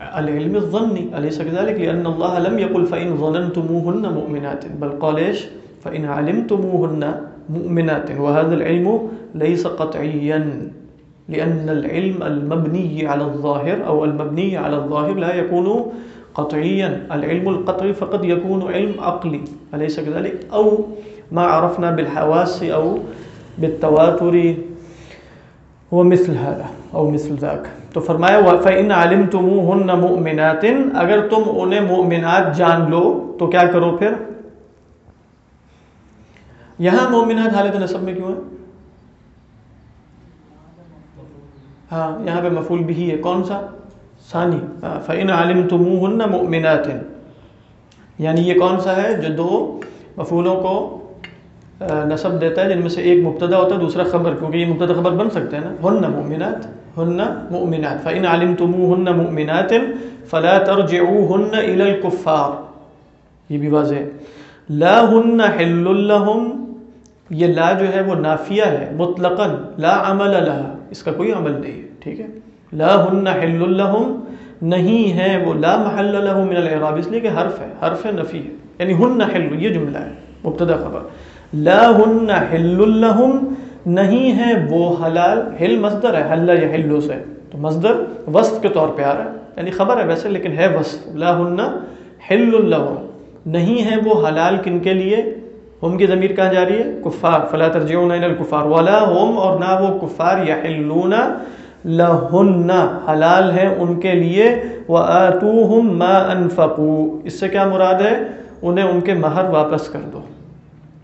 العلم الظني. أليس كذلك؟ لأن الله لم يقل فإن ظننتموهن مؤمنات. بل قال إيش؟ فإن علمتموهن مؤمنات. وهذا العلم ليس قطعيا، لأن العلم المبني على الظاهر أو المبني على الظاهر لا يكون قطعيا. العلم القطعي فقد يكون علم عقلي. أليس كذلك؟ أو ما عرفنا بالحواس أو بالتواتر هو مثل هذا أو مثل ذاك. تو فرمایا، فَإِنْ عَلِمْتُمُوهُنَّ مُؤْمِنَاتٍ، اگر تم انہیں مؤمنات جان لو، تو کیا کرو پھر؟ یہاں مومنات حالت نصب میں کیوں ہے ہاں یہاں پہ مفعول بھی ہے. کون سا؟ ثانی فَإِنْ عَلِمْتُمُوهُنَّ مُؤْمِنَاتٍ۔ یعنی یہ کون سا ہے جو دو مفعولوں کو نصب دیتا ہے، جن میں سے ایک مبتدا ہوتا ہے، دوسرا خبر، کیونکہ یہ مبتدا خبر بن سکتے ہیں نا۔ ہن مؤمنات ہن مؤمنات۔ فإن علمتموهن مؤمنات فلا ترجعوهن إلى الكفار۔ یہ بھی واضح ہے۔ لا ہن حل لهم۔ یہ لا جو ہے وہ نافیہ ہے، مطلقا، لا عمل لها۔ اس کا کوئی عمل نہیں ہے، ٹھیک ہے؟ لا ہن حل لهم، نہیں ہے وہ، لا محل له من الاعراب اس لیے کہ حرف ہے، حرف نفی ہے یعنی ہن حل، یہ جملہ ہے، مبتدا خبر۔ لا ہن حل لهم، نہیں ہے وہ حلال، حل مصدر ہے، حل یا یحل سے۔ تو مصدر وصف کے طور پہ آ رہا ہے یعنی خبر ہے ویسے، لیکن ہے وصف۔ لا ہن حل لهم، نہیں ہے وہ حلال کن کے لیے؟ ہم کی ضمیر کہاں جا رہی ہے؟ کفار، فلا ترجعون الى الكفار، ولا هم اور نہ وہ کفار یحلون لہن حلال ہے ان کے لیے وآتوہم ما انفقوا اس سے کیا مراد ہے؟ انہیں ان کے مہر واپس کر دو۔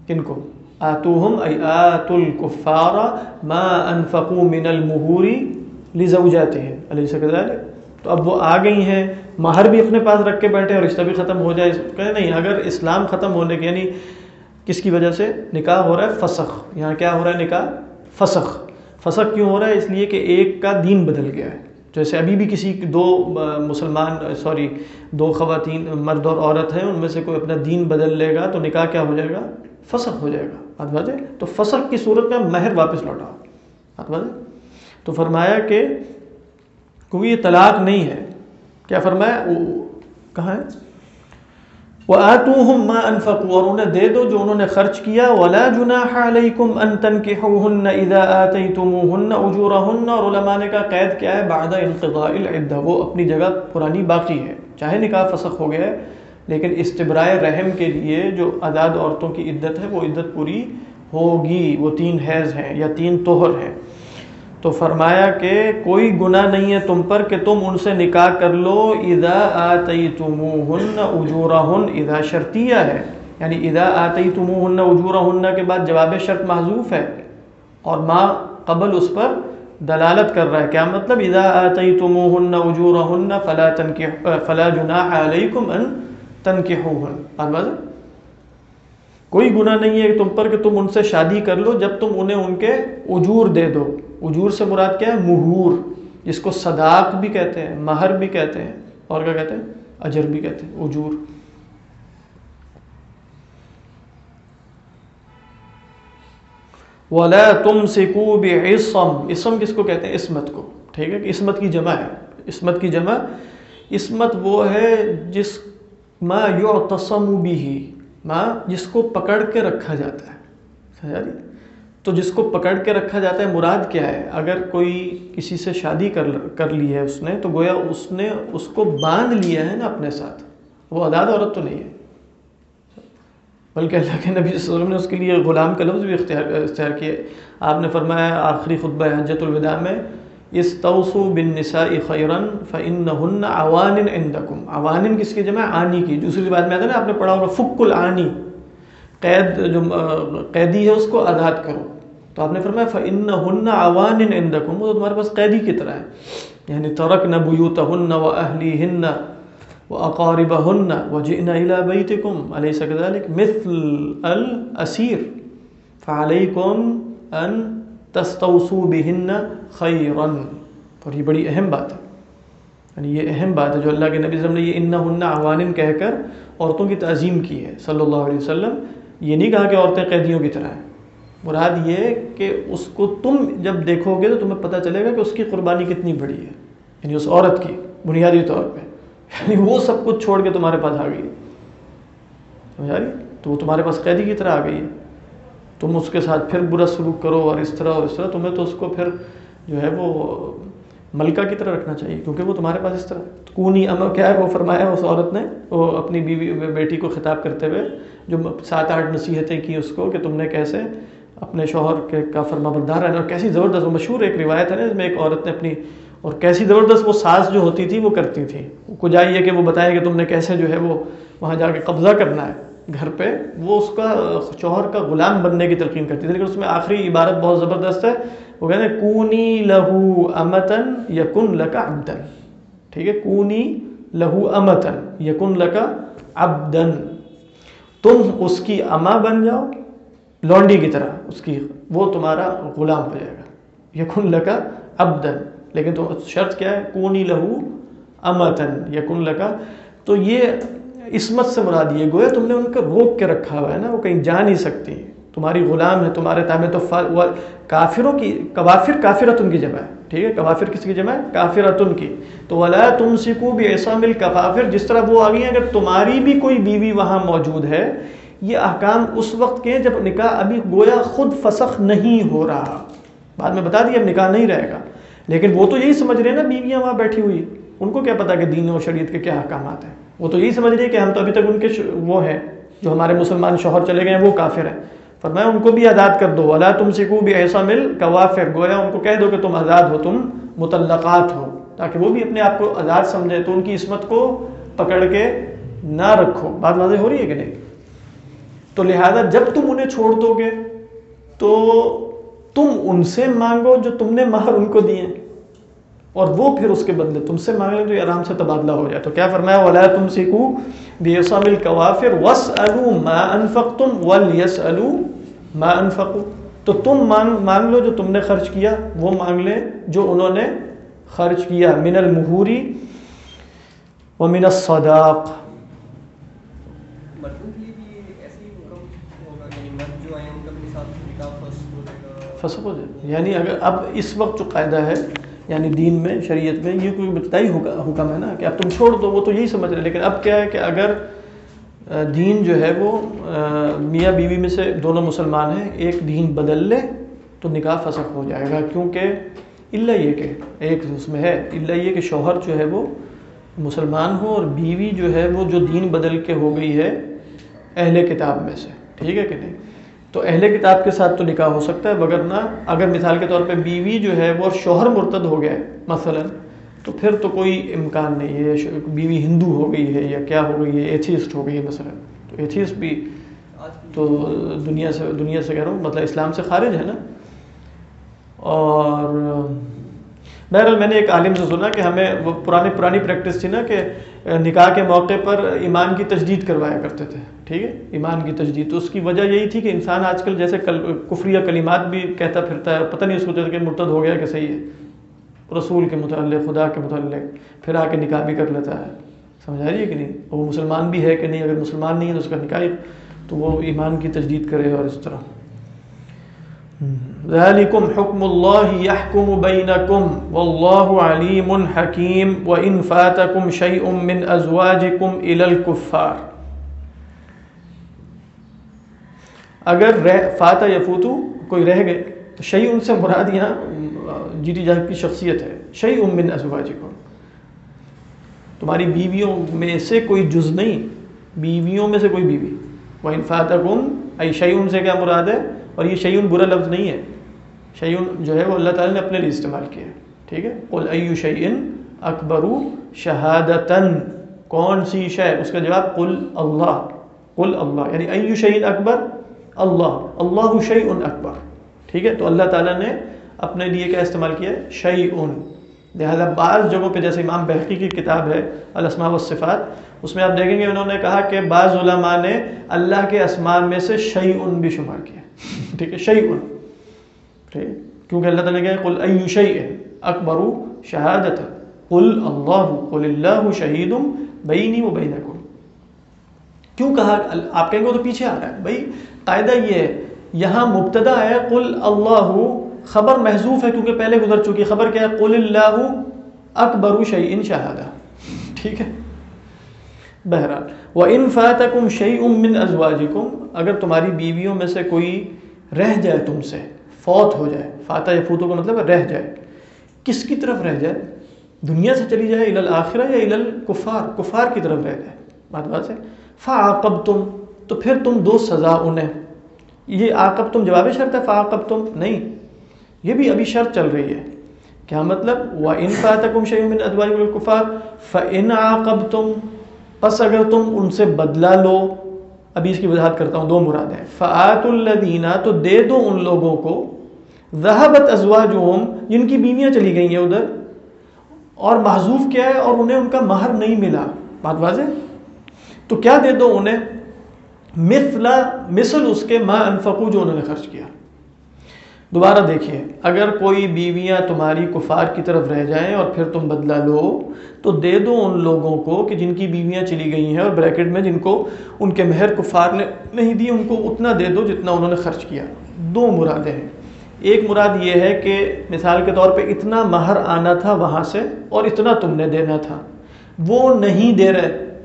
کن کو؟ آتوہم، ای آت الکفار ما انفقوا من المہور لزوجاتهم۔ علیہ كذلك تو اب وہ آ گئی ہیں، مہر بھی اپنے پاس رکھ کے بیٹھے اور رشتہ بھی ختم ہو جائے۔ کہ نہیں، اگر اسلام ختم ہونے کے یعنی کس کی وجہ سے؟ نکاح ہو رہا ہے، فسخ۔ یہاں کیا ہو رہا ہے؟ نکاح، فسخ۔ فسخ کیوں ہو رہا ہے؟ اس لیے کہ ایک کا دین بدل گیا ہے۔ جیسے ابھی بھی کسی دو مسلمان، سوری، دو خواتین، مرد اور عورت ہیں، ان میں سے کوئی اپنا دین بدل لے گا تو نکاح کیا ہو جائے گا؟ فسخ ہو جائے گا۔ بات ہے؟ تو فسخ کی صورت میں مہر واپس لوٹاؤ بات ہے؟ تو فرمایا کہ کیونکہ یہ طلاق نہیں ہے۔ کیا فرمایا؟ وہ- کہاں ہے؟ وآتوهم ما انفقوا اور انہیں دے دو جو انہوں نے خرچ کیا، ولا جناح علیکم ان تنکحوهن اذا آتیتموهن اجورهن اور علماء نے کہا، قید کیا ہے، بعد انقضاء العدہ، وہ اپنی جگہ پرانی باقی ہے۔ چاہے نکاح فسخ ہو گیا ہے، لیکن استبرائے رحم کے لیے جو آزاد عورتوں کی عدت ہے، وہ عدت پوری ہوگی، وہ تین حیض ہیں یا تین توہر ہیں۔ تو فرمایا کہ کوئی گناہ نہیں ہے تم پر کہ تم ان سے نکاح کر لو، اذا آتیتموہن اجورہن، اذا شرطیہ ہے۔ یعنی ادا آتی اذا آتیتموہن اجورہن کے بعد جواب شرط محذوف ہے اور ما قبل اس پر دلالت کر رہا ہے۔ کیا مطلب؟ اذا آتیتموہن اجورہن فلا تنکح، فلا جناح علیکم ان تنکحوہن۔ بات واضح؟ کوئی گناہ نہیں ہے تم پر کہ تم ان سے شادی کر لو، جب تم انہیں ان کے اجور دے دو۔ اجور سے مراد کیا ہے؟ مہور، جس کو صداق بھی کہتے ہیں، مہر بھی کہتے ہیں، اور کیا کہتے ہیں؟ اجر بھی کہتے ہیں، اجور۔ ولا تم سکو اسم اسم کس کو کہتے ہیں؟ اسمت کو۔ ٹھیک ہے کہ اسمت کی جمع ہے۔ اسمت کی جمع اسمت وہ ہے جس ما یعتصم بھی ماں جس کو پکڑ کے رکھا جاتا ہے۔ سمجھا جی؟ تو جس کو پکڑ کے رکھا جاتا ہے، مراد کیا ہے؟ اگر کوئی کسی سے شادی کر کر لی ہے اس نے، تو گویا اس نے اس کو باندھ لیا ہے نا اپنے ساتھ۔ وہ آزاد عورت تو نہیں ہے۔ بلکہ اللہ کے نبی صلی اللہ علیہ وسلم نے اس کے لیے غلام کا لفظ بھی اختیار اختیار کیا آپ نے فرمایا، آخری خطبہ حجت الوداع میں استوسو بن نسا خیرن فن ہن عوان اندکم عوان کس کی جمع؟ آنی کی دوسری بات میں آتا ہے نا، آپ نے پڑھا ہوگا، فک العانی. قید جو قیدی ہے، اس کو آزاد کرو. تو آپ نے فرمایا فن ہن عوان اندکم وہ تمہارے پاس قیدی کی طرح ہے. یعنی ترک نہ بیوت ہن و اہلی ہن و اقارب ہن و جئن الى بیتکم علیہ سکذالک مثل الاسیر. فعلیکم ان تستوسو بہن خیرن۔ اور یہ بڑی اہم بات ہے۔ یعنی یہ اہم بات ہے جو اللہ کے نبی صلی اللہ علیہ وسلم نے یہ انہ ہن عوانن کہہ کر عورتوں کی تعظیم کی ہے۔ صلی اللہ علیہ وسلم یہ نہیں کہا کہ عورتیں قیدیوں کی طرح ہیں۔ مراد یہ کہ اس کو تم جب دیکھو گے تو تمہیں پتہ چلے گا کہ اس کی قربانی کتنی بڑی ہے۔ یعنی اس عورت کی بنیادی طور پہ۔ یعنی وہ سب کچھ چھوڑ کے تمہارے پاس آ گئی سمجھا رہی تو وہ تمہارے پاس قیدی کی طرح آ گئی ہے۔ تم اس کے ساتھ پھر برا سلوک کرو اور اس طرح اور اس طرح، تمہیں تو اس کو پھر جو ہے وہ ملکہ کی طرح رکھنا چاہیے، کیونکہ وہ تمہارے پاس اس طرح کونی امر کیا ہے وہ فرمایا اس عورت نے، وہ اپنی بیوی، بیٹی کو خطاب کرتے ہوئے جو سات آٹھ نصیحتیں کی اس کو کہ تم نے کیسے اپنے شوہر کے کا فرما بردار رہنا۔ اور کیسی زبردست، وہ مشہور ایک روایت ہے نا جس میں ایک عورت نے اپنی، اور کیسی زبردست وہ ساس جو ہوتی تھی وہ کرتی تھی۔ کو جائیے کہ وہ بتائے کہ تم نے کیسے جو ہے وہ وہاں جا کے قبضہ کرنا ہے۔ گھر پہ، وہ اس کا شوہر کا غلام بننے کی تلقین کرتی تھی، لیکن اس میں آخری عبارت بہت زبردست ہے۔ وہ کہتے ہیں، کونی لہو امتن یکن لکا عبدن. ٹھیک ہے، کونی لہو امتن یکن لکا عبدن. تم اس کی اما بن جاؤ، لونڈی کی طرح، اس کی، وہ تمہارا غلام ہو جائے گا۔ یکن لکا عبدن۔ لیکن تو شرط کیا ہے؟ کونی لہو امتن یکن لکا تو یہ عصمت سے مراد یہ گویا تم نے ان کو روک کے رکھا ہوا ہے نا، وہ کہیں جا نہیں سکتی۔ تمہاری غلام ہے، تمہارے تابع تو کافروں کی کوافر کافرتن کی جمع ہے۔ ٹھیک ہے کوافر کس کی جمع ہے؟ کافرتن کی۔ تو ولا تم سکو بھی ایسا مل کفافر جس طرح وہ آ گئی ہیں، اگر تمہاری بھی کوئی بیوی وہاں موجود ہے، یہ احکام اس وقت کے جب نکاح ابھی گویا خود فسخ نہیں ہو رہا۔ بعد میں بتا دیا، اب نکاح نہیں رہے گا۔ لیکن وہ تو یہی سمجھ رہے ہیں نا، بیویاں وہاں بیٹھی ہوئی۔ ان کو کیا پتا کہ دین و شریعت کے کیا احکامات ہیں۔ وہ تو یہی سمجھ رہی ہے کہ ہم تو ابھی تک ان کے وہ ہیں، جو ہمارے مسلمان شوہر چلے گئے ہیں، وہ کافر ہیں۔ فرمایا، ان کو بھی آزاد کر دو۔ اللہ تم سکو بھی ایسا مل کوافر گویا ان کو کہہ دو کہ تم آزاد ہو، تم متعلقات ہو، تاکہ وہ بھی اپنے آپ کو آزاد سمجھے، تو ان کی عصمت کو پکڑ کے نہ رکھو۔ بات واضح ہو رہی ہے کہ نہیں؟ تو لہذا جب تم انہیں چھوڑ دو گے، تو تم ان سے مانگو جو تم نے مہر ان کو دیے اور وہ پھر اس کے بدلے تم سے مانگ لیں تو یہ آرام سے تبادلہ ہو جائے۔ تو کیا فرمایا؟ ولا تم سیکھو بے سامل کوافر وس ما انفق تم ول یس الو ما انفقو تو تم مانگ مانگ لو جو تم نے خرچ کیا وہ مانگ لیں جو انہوں نے خرچ کیا۔ من المہوری و من الصداق فسق ہو جائے۔ یعنی اگر اب اس وقت جو قاعدہ ہے یعنی دین میں، شریعت میں یہ کوئی بتائی حکم ہے نا کہ اب تم چھوڑ دو، وہ تو یہی سمجھ رہے لیکن اب کیا ہے کہ اگر دین جو ہے وہ میاں بیوی میں سے دونوں مسلمان ہیں، ایک دین بدل لے تو نکاح فسخ ہو جائے گا۔ کیونکہ اللہ یہ کہ ایک اس میں ہے اللہ یہ کہ شوہر جو ہے وہ مسلمان ہو اور بیوی جو ہے وہ جو دین بدل کے ہو گئی ہے اہل کتاب میں سے۔ ٹھیک ہے کہ نہیں؟ تو اہل کتاب کے ساتھ تو نکاح ہو سکتا ہے، مگر نہ، اگر مثال کے طور پہ بیوی جو ہے وہ شوہر مرتد ہو گیا ہے مثلا، تو پھر تو کوئی امکان نہیں ہے بیوی ہندو ہو گئی ہے یا کیا ہو گئی ہے ایتھیسٹ ہو گئی ہے، مثلا۔ تو ایتھیسٹ بھی تو دنیا سے دنیا سے کہہ رہا ہوں مطلب اسلام سے خارج ہے نا۔ اور بہرحال میں نے ایک عالم سے سنا کہ ہمیں وہ پرانی پرانی پریکٹس تھی نا کہ نکاح کے موقع پر ایمان کی تجدید کروایا کرتے تھے، ٹھیک ہے؟ ایمان کی تجدید۔ تو اس کی وجہ یہی تھی کہ انسان آج کل جیسے کل کفریہ کلمات بھی کہتا پھرتا ہے، پتہ نہیں اس کو کہ مرتد ہو گیا کہ صحیح ہے۔ رسول کے متعلق، خدا کے متعلق پھر آ کے نکاح بھی کر لیتا ہے۔ سمجھا رہی ہے کہ نہیں؟ وہ مسلمان بھی ہے کہ نہیں؟ اگر مسلمان نہیں ہے تو اس کا نکاح تو وہ ایمان کی تجدید کرے اور اس طرح۔ ذلكم حكم الله يحكم بينكم والله عليم حكيم وإن فاتكم شيء من أزواجكم إلى الكفار اگر رہ فاتح یا فوتو کوئی رہ گئے تو شعی ان سے مراد یہاں جی ٹی کی شخصیت ہے شعی ام من ازواجکم تمہاری بیویوں میں سے کوئی جز نہیں، بیویوں میں سے کوئی بیوی۔ وہ انفاتکم کم ای شعی ان سے کیا مراد ہے؟ اور یہ شعیون برا لفظ نہیں ہے۔ شعیون جو ہے وہ اللہ تعالیٰ نے اپنے لیے استعمال کیا ہے۔ ٹھیک ہے؟ قل ایو شعین اکبرو شہادتن کون سی شے؟ اس کا جواب قل اللہ قل اللہ یعنی ایو شعین اکبر اللہ اللہ شعیون اکبر ٹھیک ہے؟ تو اللہ تعالیٰ نے اپنے لیے کیا استعمال کیا شعیون لہٰذا بعض جگہوں پہ جیسے امام بحقی کی کتاب ہے، الاسماء والصفات، اس میں آپ دیکھیں گے انہوں نے کہا کہ بعض علماء نے اللہ کے اسمان میں سے شعیون بھی شمار کیا ٹھیک ہے؟ شعی کیونکہ اللہ تعالیٰ نے کہا ایو شعی اکبر شہادت قل اللہ قل اللہ شہید بینی و بینکم کیوں کہا؟ آپ کہیں گے تو پیچھے آ رہا ہے۔ بھائی، قاعدہ یہ ہے، یہاں مبتدا ہے، قل اللہ خبر محضوف ہے کیونکہ پہلے گزر چکی خبر کیا ہے؟ قل اللہ اکبر شعین شہادہ ٹھیک ہے۔ بہرحال وہ ان فاتکم شعی من ازواجکم اگر تمہاری بیویوں میں سے کوئی رہ جائے تم سے فوت ہو جائے فاتح یا فوتوں کا مطلب رہ جائے۔ کس کی طرف رہ جائے؟ دنیا سے چلی جائے الل آخرہ یا الل کفار کفار کی طرف رہ جائے۔ بات بات ہے۔ فعاقب تم تو پھر تم دو سزا انہیں۔ یہ عاقب تم جواب شرط ہے فعاقب تم نہیں۔ یہ بھی ابھی شرط چل رہی ہے۔ کیا مطلب؟ وہ ان فاتکم شیء من ادوار الکفار فان عاقبتم، پس اگر تم ان سے بدلہ لو۔ ابھی اس کی وضاحت کرتا ہوں، دو مراد ہیں فعت الدینہ تو دے دو ان لوگوں کو۔ ذہبت ازوا جن کی بیویاں چلی گئی ہیں ادھر۔ اور محضوف کیا ہے اور انہیں ان کا مہر نہیں ملا۔ بات واضح؟ تو کیا دے دو انہیں؟ مثلا مثل اس کے ماں انفقو جو انہوں نے خرچ کیا۔ دوبارہ دیکھیے اگر کوئی بیویاں تمہاری کفار کی طرف رہ جائیں اور پھر تم بدلہ لو، تو دے دو ان لوگوں کو کہ جن کی بیویاں چلی گئی ہیں اور بریکٹ میں جن کو ان کے مہر کفار نے نہیں دی، ان کو اتنا دے دو جتنا انہوں نے خرچ کیا۔ دو مرادیں ہیں۔ ایک مراد یہ ہے کہ مثال کے طور پہ اتنا مہر آنا تھا وہاں سے اور اتنا تم نے دینا تھا۔ وہ نہیں دے رہے۔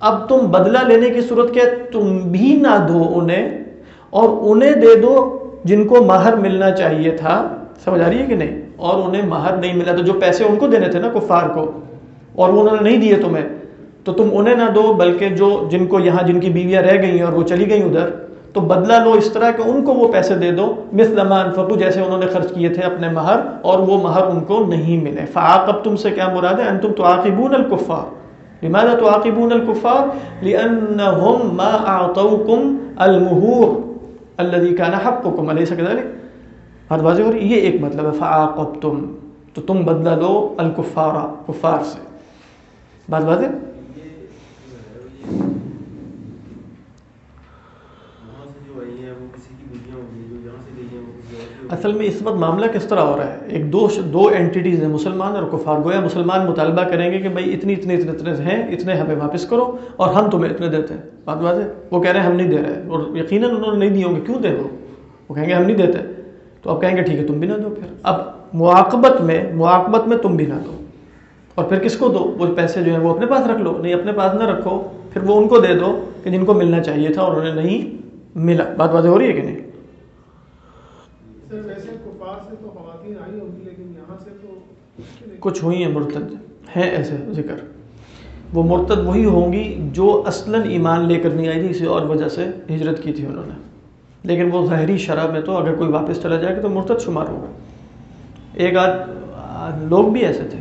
اب تم بدلہ لینے کی صورت کیا؟ تم بھی نہ دو انہیں اور انہیں دے دو جن کو مہر ملنا چاہیے تھا۔ سمجھ آ رہی ہے کہ نہیں؟ اور انہیں مہر نہیں ملا تو جو پیسے ان کو دینے تھے نا کفار کو اور وہ انہوں نے نہیں دیے تمہیں، تو تم انہیں نہ دو، بلکہ جو جن کو یہاں جن کی بیویاں رہ گئی ہیں اور وہ چلی گئیں ادھر تو بدلہ لو اس طرح کہ ان کو وہ پیسے دے دو، مثل ما انفقو جیسے انہوں نے خرچ کیے تھے اپنے مہر، اور وہ مہر ان کو نہیں ملے۔ فعاقب تم سے کیا مراد ہے؟ انتم تعاقبون الکفار۔ لماذا تعاقبون الکفار؟ لانهم ما اعطوكم المهور الذي كان حقكم اليس كذلك؟ بات واضح ہو رہی یہ ایک مطلب ہے، فعاقبتم۔ تو تم بدلہ لو الکفار کفار سے۔ بات بات اصل میں اس وقت معاملہ کس طرح ہو رہا ہے؟ ایک دو دو اینٹیز ہیں مسلمان اور کفار، گویا مسلمان مطالبہ کریں گے کہ بھائی اتنی اتنے اتنے اتنے ہیں، اتنے ہمیں واپس کرو اور ہم تمہیں اتنے دیتے ہیں۔ بات بات ہے؟ وہ کہہ رہے ہیں ہم نہیں دے رہے اور یقیناً انہوں نے نہیں دی ہوں گے، کیوں دے وہ؟ وہ کہیں گے ہم نہیں دیتے۔ تو اب کہیں گے ٹھیک ہے، تم بھی نہ دو پھر۔ اب مواقبت میں مواقبت میں تم بھی نہ دو۔ اور پھر کس کو دو؟ وہ پیسے جو ہیں وہ اپنے پاس رکھ لو۔ نہیں، اپنے پاس نہ رکھو، پھر وہ ان کو دے دو کہ جن کو ملنا چاہیے تھا اور انہیں نہیں ملا۔ بات باتیں ہو رہی ہے کہ نہیں؟ کچھ ہوئی ہیں مرتد، ہیں ایسے ذکر۔ وہ مرتد وہی ہوں گی جو اصلاً ایمان لے کر نہیں آئی تھی، اسی اور وجہ سے ہجرت کی تھی انہوں نے۔ لیکن وہ ظاہری شرح میں تو اگر کوئی واپس چلا جائے گا تو مرتد شمار ہوگا۔ ایک آدھ لوگ بھی ایسے تھے۔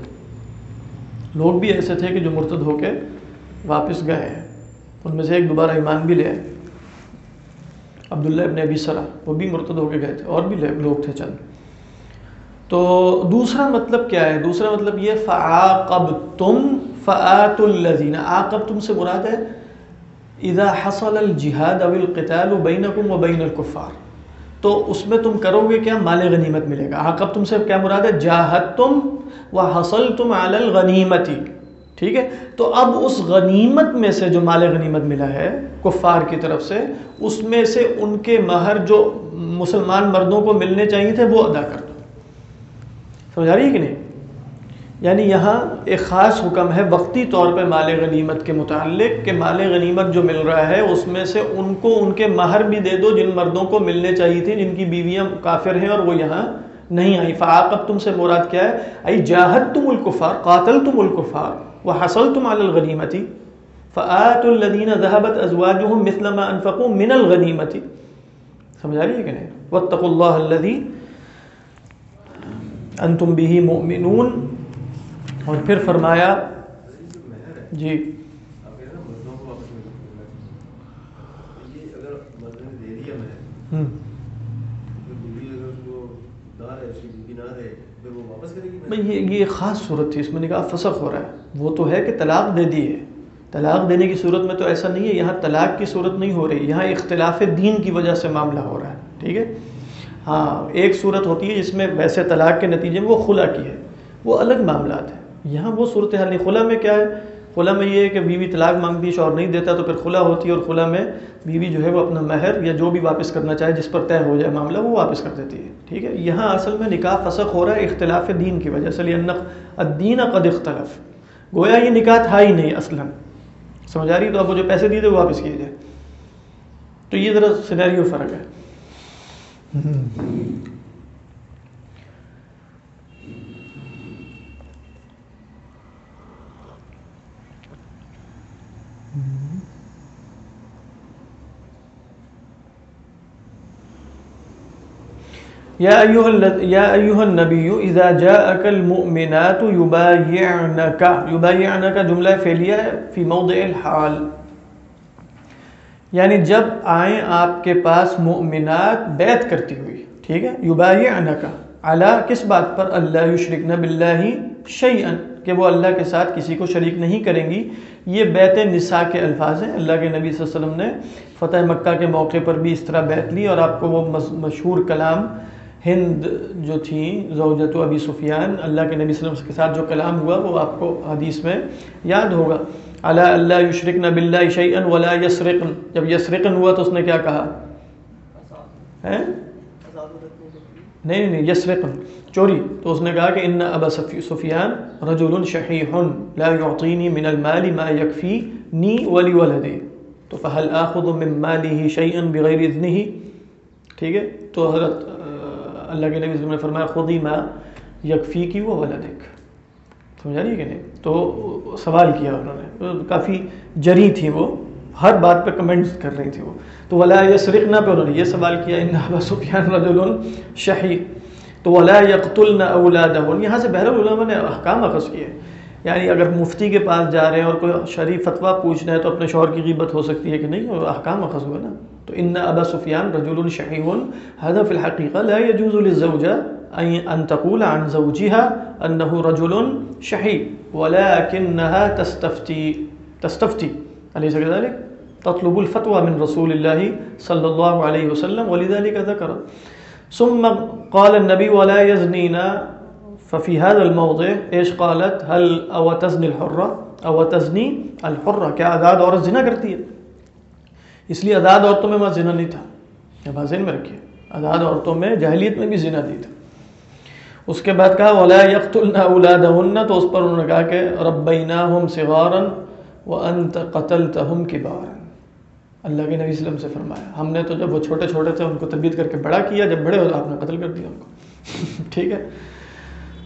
لوگ بھی ایسے تھے کہ جو مرتد ہو کے واپس گئے ان میں سے ایک دوبارہ ایمان بھی لے آئے۔ عبداللہ ابن ابی سرا وہ بھی مرتد ہو کے گئے تھے، اور بھی لوگ تھے چند۔ تو دوسرا مطلب کیا ہے؟ دوسرا مطلب یہ فعاقب تم فعت الزین آقب تم سے مراد ہے، اذا حصل الجہاد او القتال بینکم و بین الکفار تو اس میں تم کرو گے کیا؟ مال غنیمت ملے گا۔ عقب تم سے کیا مراد ہے؟ جاہد تم و حصل تم الغنیمتی۔ ٹھیک ہے؟ تو اب اس غنیمت میں سے جو مال غنیمت ملا ہے، کفار کی طرف سے، اس میں سے ان کے مہر جو مسلمان مردوں کو ملنے چاہیے تھے، وہ ادا کر دو۔ سمجھا رہی ہے کہ نہیں؟ یعنی یہاں ایک خاص حکم ہے، وقتی طور پہ مال غنیمت کے متعلق کہ مال غنیمت جو مل رہا ہے، اس میں سے ان کو ان کے مہر بھی دے دو جن مردوں کو ملنے چاہیے تھے، جن کی بیویاں کافر ہیں اور وہ یہاں نہیں آئی فعاقب تم سے مراد کیا ہے؟ ای جاہد تم الکفار قاتل تم الکفار وہ حسل تم الغنیمتی فعت الدین ذہبت ازواج مثل ما انفقوا من الغنیمتی سمجھا رہی ہے کہ نہیں؟ وطق اللہ الذی انتم بھی مؤمنون اور پھر فرمایا جی۔ آپ کہہ رہے ہیں نا مردوں کو واپس نہیں کرنا یہ اگر مرد نے دے دیا میں ہم تو بیوی اگر اس کو نہ رہے اس کی بیوی نہ رہے پھر وہ واپس کرے گی بھئی یہ یہ خاص صورت تھی، اس میں نکاح فسخ ہو رہا ہے۔ وہ تو ہے کہ طلاق دے دی ہے۔ طلاق دینے کی صورت میں تو ایسا نہیں ہے، یہاں طلاق کی صورت نہیں ہو رہی، یہاں اختلاف دین کی وجہ سے معاملہ ہو رہا ہے، ٹھیک ہے؟ ہاں ایک صورت ہوتی ہے جس میں ویسے طلاق کے نتیجے میں وہ خلا کی ہے، وہ الگ معاملات ہیں۔ یہاں وہ صورت حال نہیں، خلا میں کیا ہے؟ خلا میں یہ ہے کہ بیوی طلاق مانگتی ہے شوہر نہیں دیتا تو پھر خلا ہوتی ہے اور خلا میں بیوی جو ہے وہ اپنا مہر یا جو بھی واپس کرنا چاہے جس پر طے ہو جائے معاملہ وہ واپس کر دیتی ہے۔ ٹھیک ہے؟ یہاں اصل میں نکاح فسخ ہو رہا ہے اختلاف دین کی وجہ سے لیے الدین قد اختلف۔ گویا یہ نکاح تھا ہی نہیں اصلا۔ سمجھ آ رہی تو اب وہ جو پیسے دیے تھے وہ واپس کیے جائے۔ تو یہ ذرا سینیریو فرق ہے۔ يا أيها الذ- يا أيها المؤمنات يبايعنك يبايعنك جملہ فعلیہ ہے فی موضع الحال۔ یعنی جب آئیں آپ کے پاس مؤمنات بیعت کرتی ہوئی، ٹھیک ہے؟ یبايعنك علی کس بات پر؟ اللہ یشرکن باللہ شیئا کہ وہ اللہ کے ساتھ کسی کو شریک نہیں کریں گی۔ یہ بیت نساء کے الفاظ ہیں۔ اللہ کے نبی صلی اللہ علیہ وسلم نے فتح مکہ کے موقع پر بھی اس طرح بیعت لی اور آپ کو وہ مشہور کلام ہند جو تھیں زوجت و ابی سفیان، اللہ کے نبی صلی اللہ علیہ وسلم کے ساتھ جو کلام ہوا، وہ آپ کو حدیث میں یاد ہوگا۔ اللہ اللہ یشرکن باللہ شیئا ولا یسرقن۔ جب یسرقن ہوا تو اس نے کیا کہا؟ نہیں نہیں یسرقن، چوری۔ تو اس نے کہا کہ ان ابا سفیان رجل شحیح لا يعطيني من المال ما يكفيني ولولدي تو فهل اخذ من ماله شيئا بغیر اذنه ٹھیک ہے؟ تو حضرت اللہ کے نبی نے فرمایا خودی ما یکفی کی وہ ولدک. سمجھا رہی ہے کہ نہیں؟ تو سوال کیا انہوں نے۔ کافی جری تھی وہ، ہر بات پہ کمنٹس کر رہی تھی وہ۔ تو ولا یسرقنا پہ انہوں نے یہ سوال کیا، ان سفیان رجل شہی تو ولا یقتلن اولادهن یہاں سے بہر علماء نے احکام اخذ کیے۔ یعنی اگر مفتی کے پاس جا رہے ہیں اور کوئی شریف فتویٰ پوچھنا ہے تو اپنے شوہر کی غیبت ہو سکتی ہے کہ نہیں؟ اور احکام اخذ ہوا نا۔ تو ان ابا سفیان رجل شحیح هذا في الحقيقه لا يجوز للزوجه ان تقول عن زوجها انه رجل شحيح. ولكنها تستفتي تستفتي. اليس كذلك؟ تطلب الفتوى من رسول الله صلى الله عليه وسلم. ولذلك ذكر. ثم قال النبي ولا يزنين ففي هذا الموضع ايش قالت هل او تزني الحرة؟ او تزني الحرة؟ کیا آزاد عورت زنا کرتی ہے؟ اس لیے آزاد عورتوں میں وہاں زنا نہیں تھا۔ یہ بات ذہن میں رکھیے۔ آزاد عورتوں میں جاہلیت میں بھی زنا نہیں تھا۔ اس کے بعد کہا، ولا یقتلن اولادهن تو اس پر انہوں نے کہا کہ ربیناہم صغارا وانت قتلتهم کبارا اللہ کے نبی صلی اللہ وسلم سے فرمایا، ہم نے تو جب وہ چھوٹے چھوٹے تھے، ان کو تربیت کر کے بڑا کیا، جب بڑے ہو تو آپ نے قتل کر دیا ان کو۔ ٹھیک ہے۔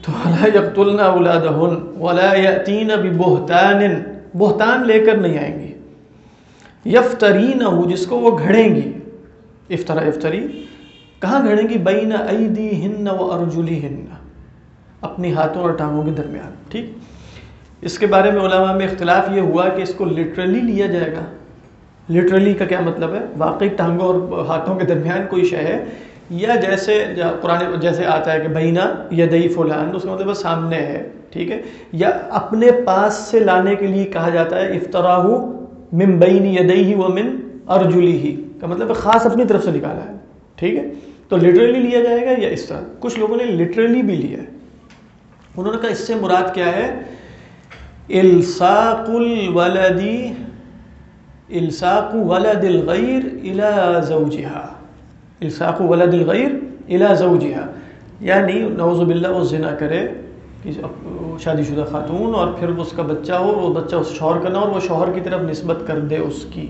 تو ولا یقتلن اولادهن ولا یاتین ببہتان بہتان لے کر نہیں آئیں گی یفترینہ جس کو وہ گھڑیں گی۔ افطرا افطری کہاں گھڑیں گی؟ بین ایدی ہن و ارجلی ہن اپنی ہاتھوں اور ٹانگوں کے درمیان، ٹھیک؟ اس کے بارے میں علماء میں اختلاف یہ ہوا کہ اس کو لٹرلی لیا جائے گا۔ لٹرلی کا کیا مطلب ہے؟ واقعی ٹانگوں اور ہاتھوں کے درمیان کوئی شے ہے؟ یا جیسے قرآن، جیسے آتا ہے کہ بینا یدئی فلان، اس کا مطلب سامنے ہے، ٹھیک ہے؟ یا اپنے پاس سے لانے کے لیے کہا جاتا ہے افطراہ من بین یدئی و من ارجلی ہی کا مطلب خاص اپنی طرف سے نکالا ہے، ٹھیک ہے؟ تو لٹرلی لیا جائے گا یا اس طرح؟ کچھ لوگوں نے لٹرلی بھی لیا ہے۔ انہوں نے کہا اس سے مراد کیا ہے؟ الساق الولدی الساق ولد الغیر الى زوجها الساق ولد الغیر الى زوجها یعنی نعوذ باللہ، وہ زنا کرے شادی شدہ خاتون اور پھر اس کا بچہ ہو، وہ بچہ اس شوہر کا نہ اور وہ شوہر کی طرف نسبت کر دے اس کی۔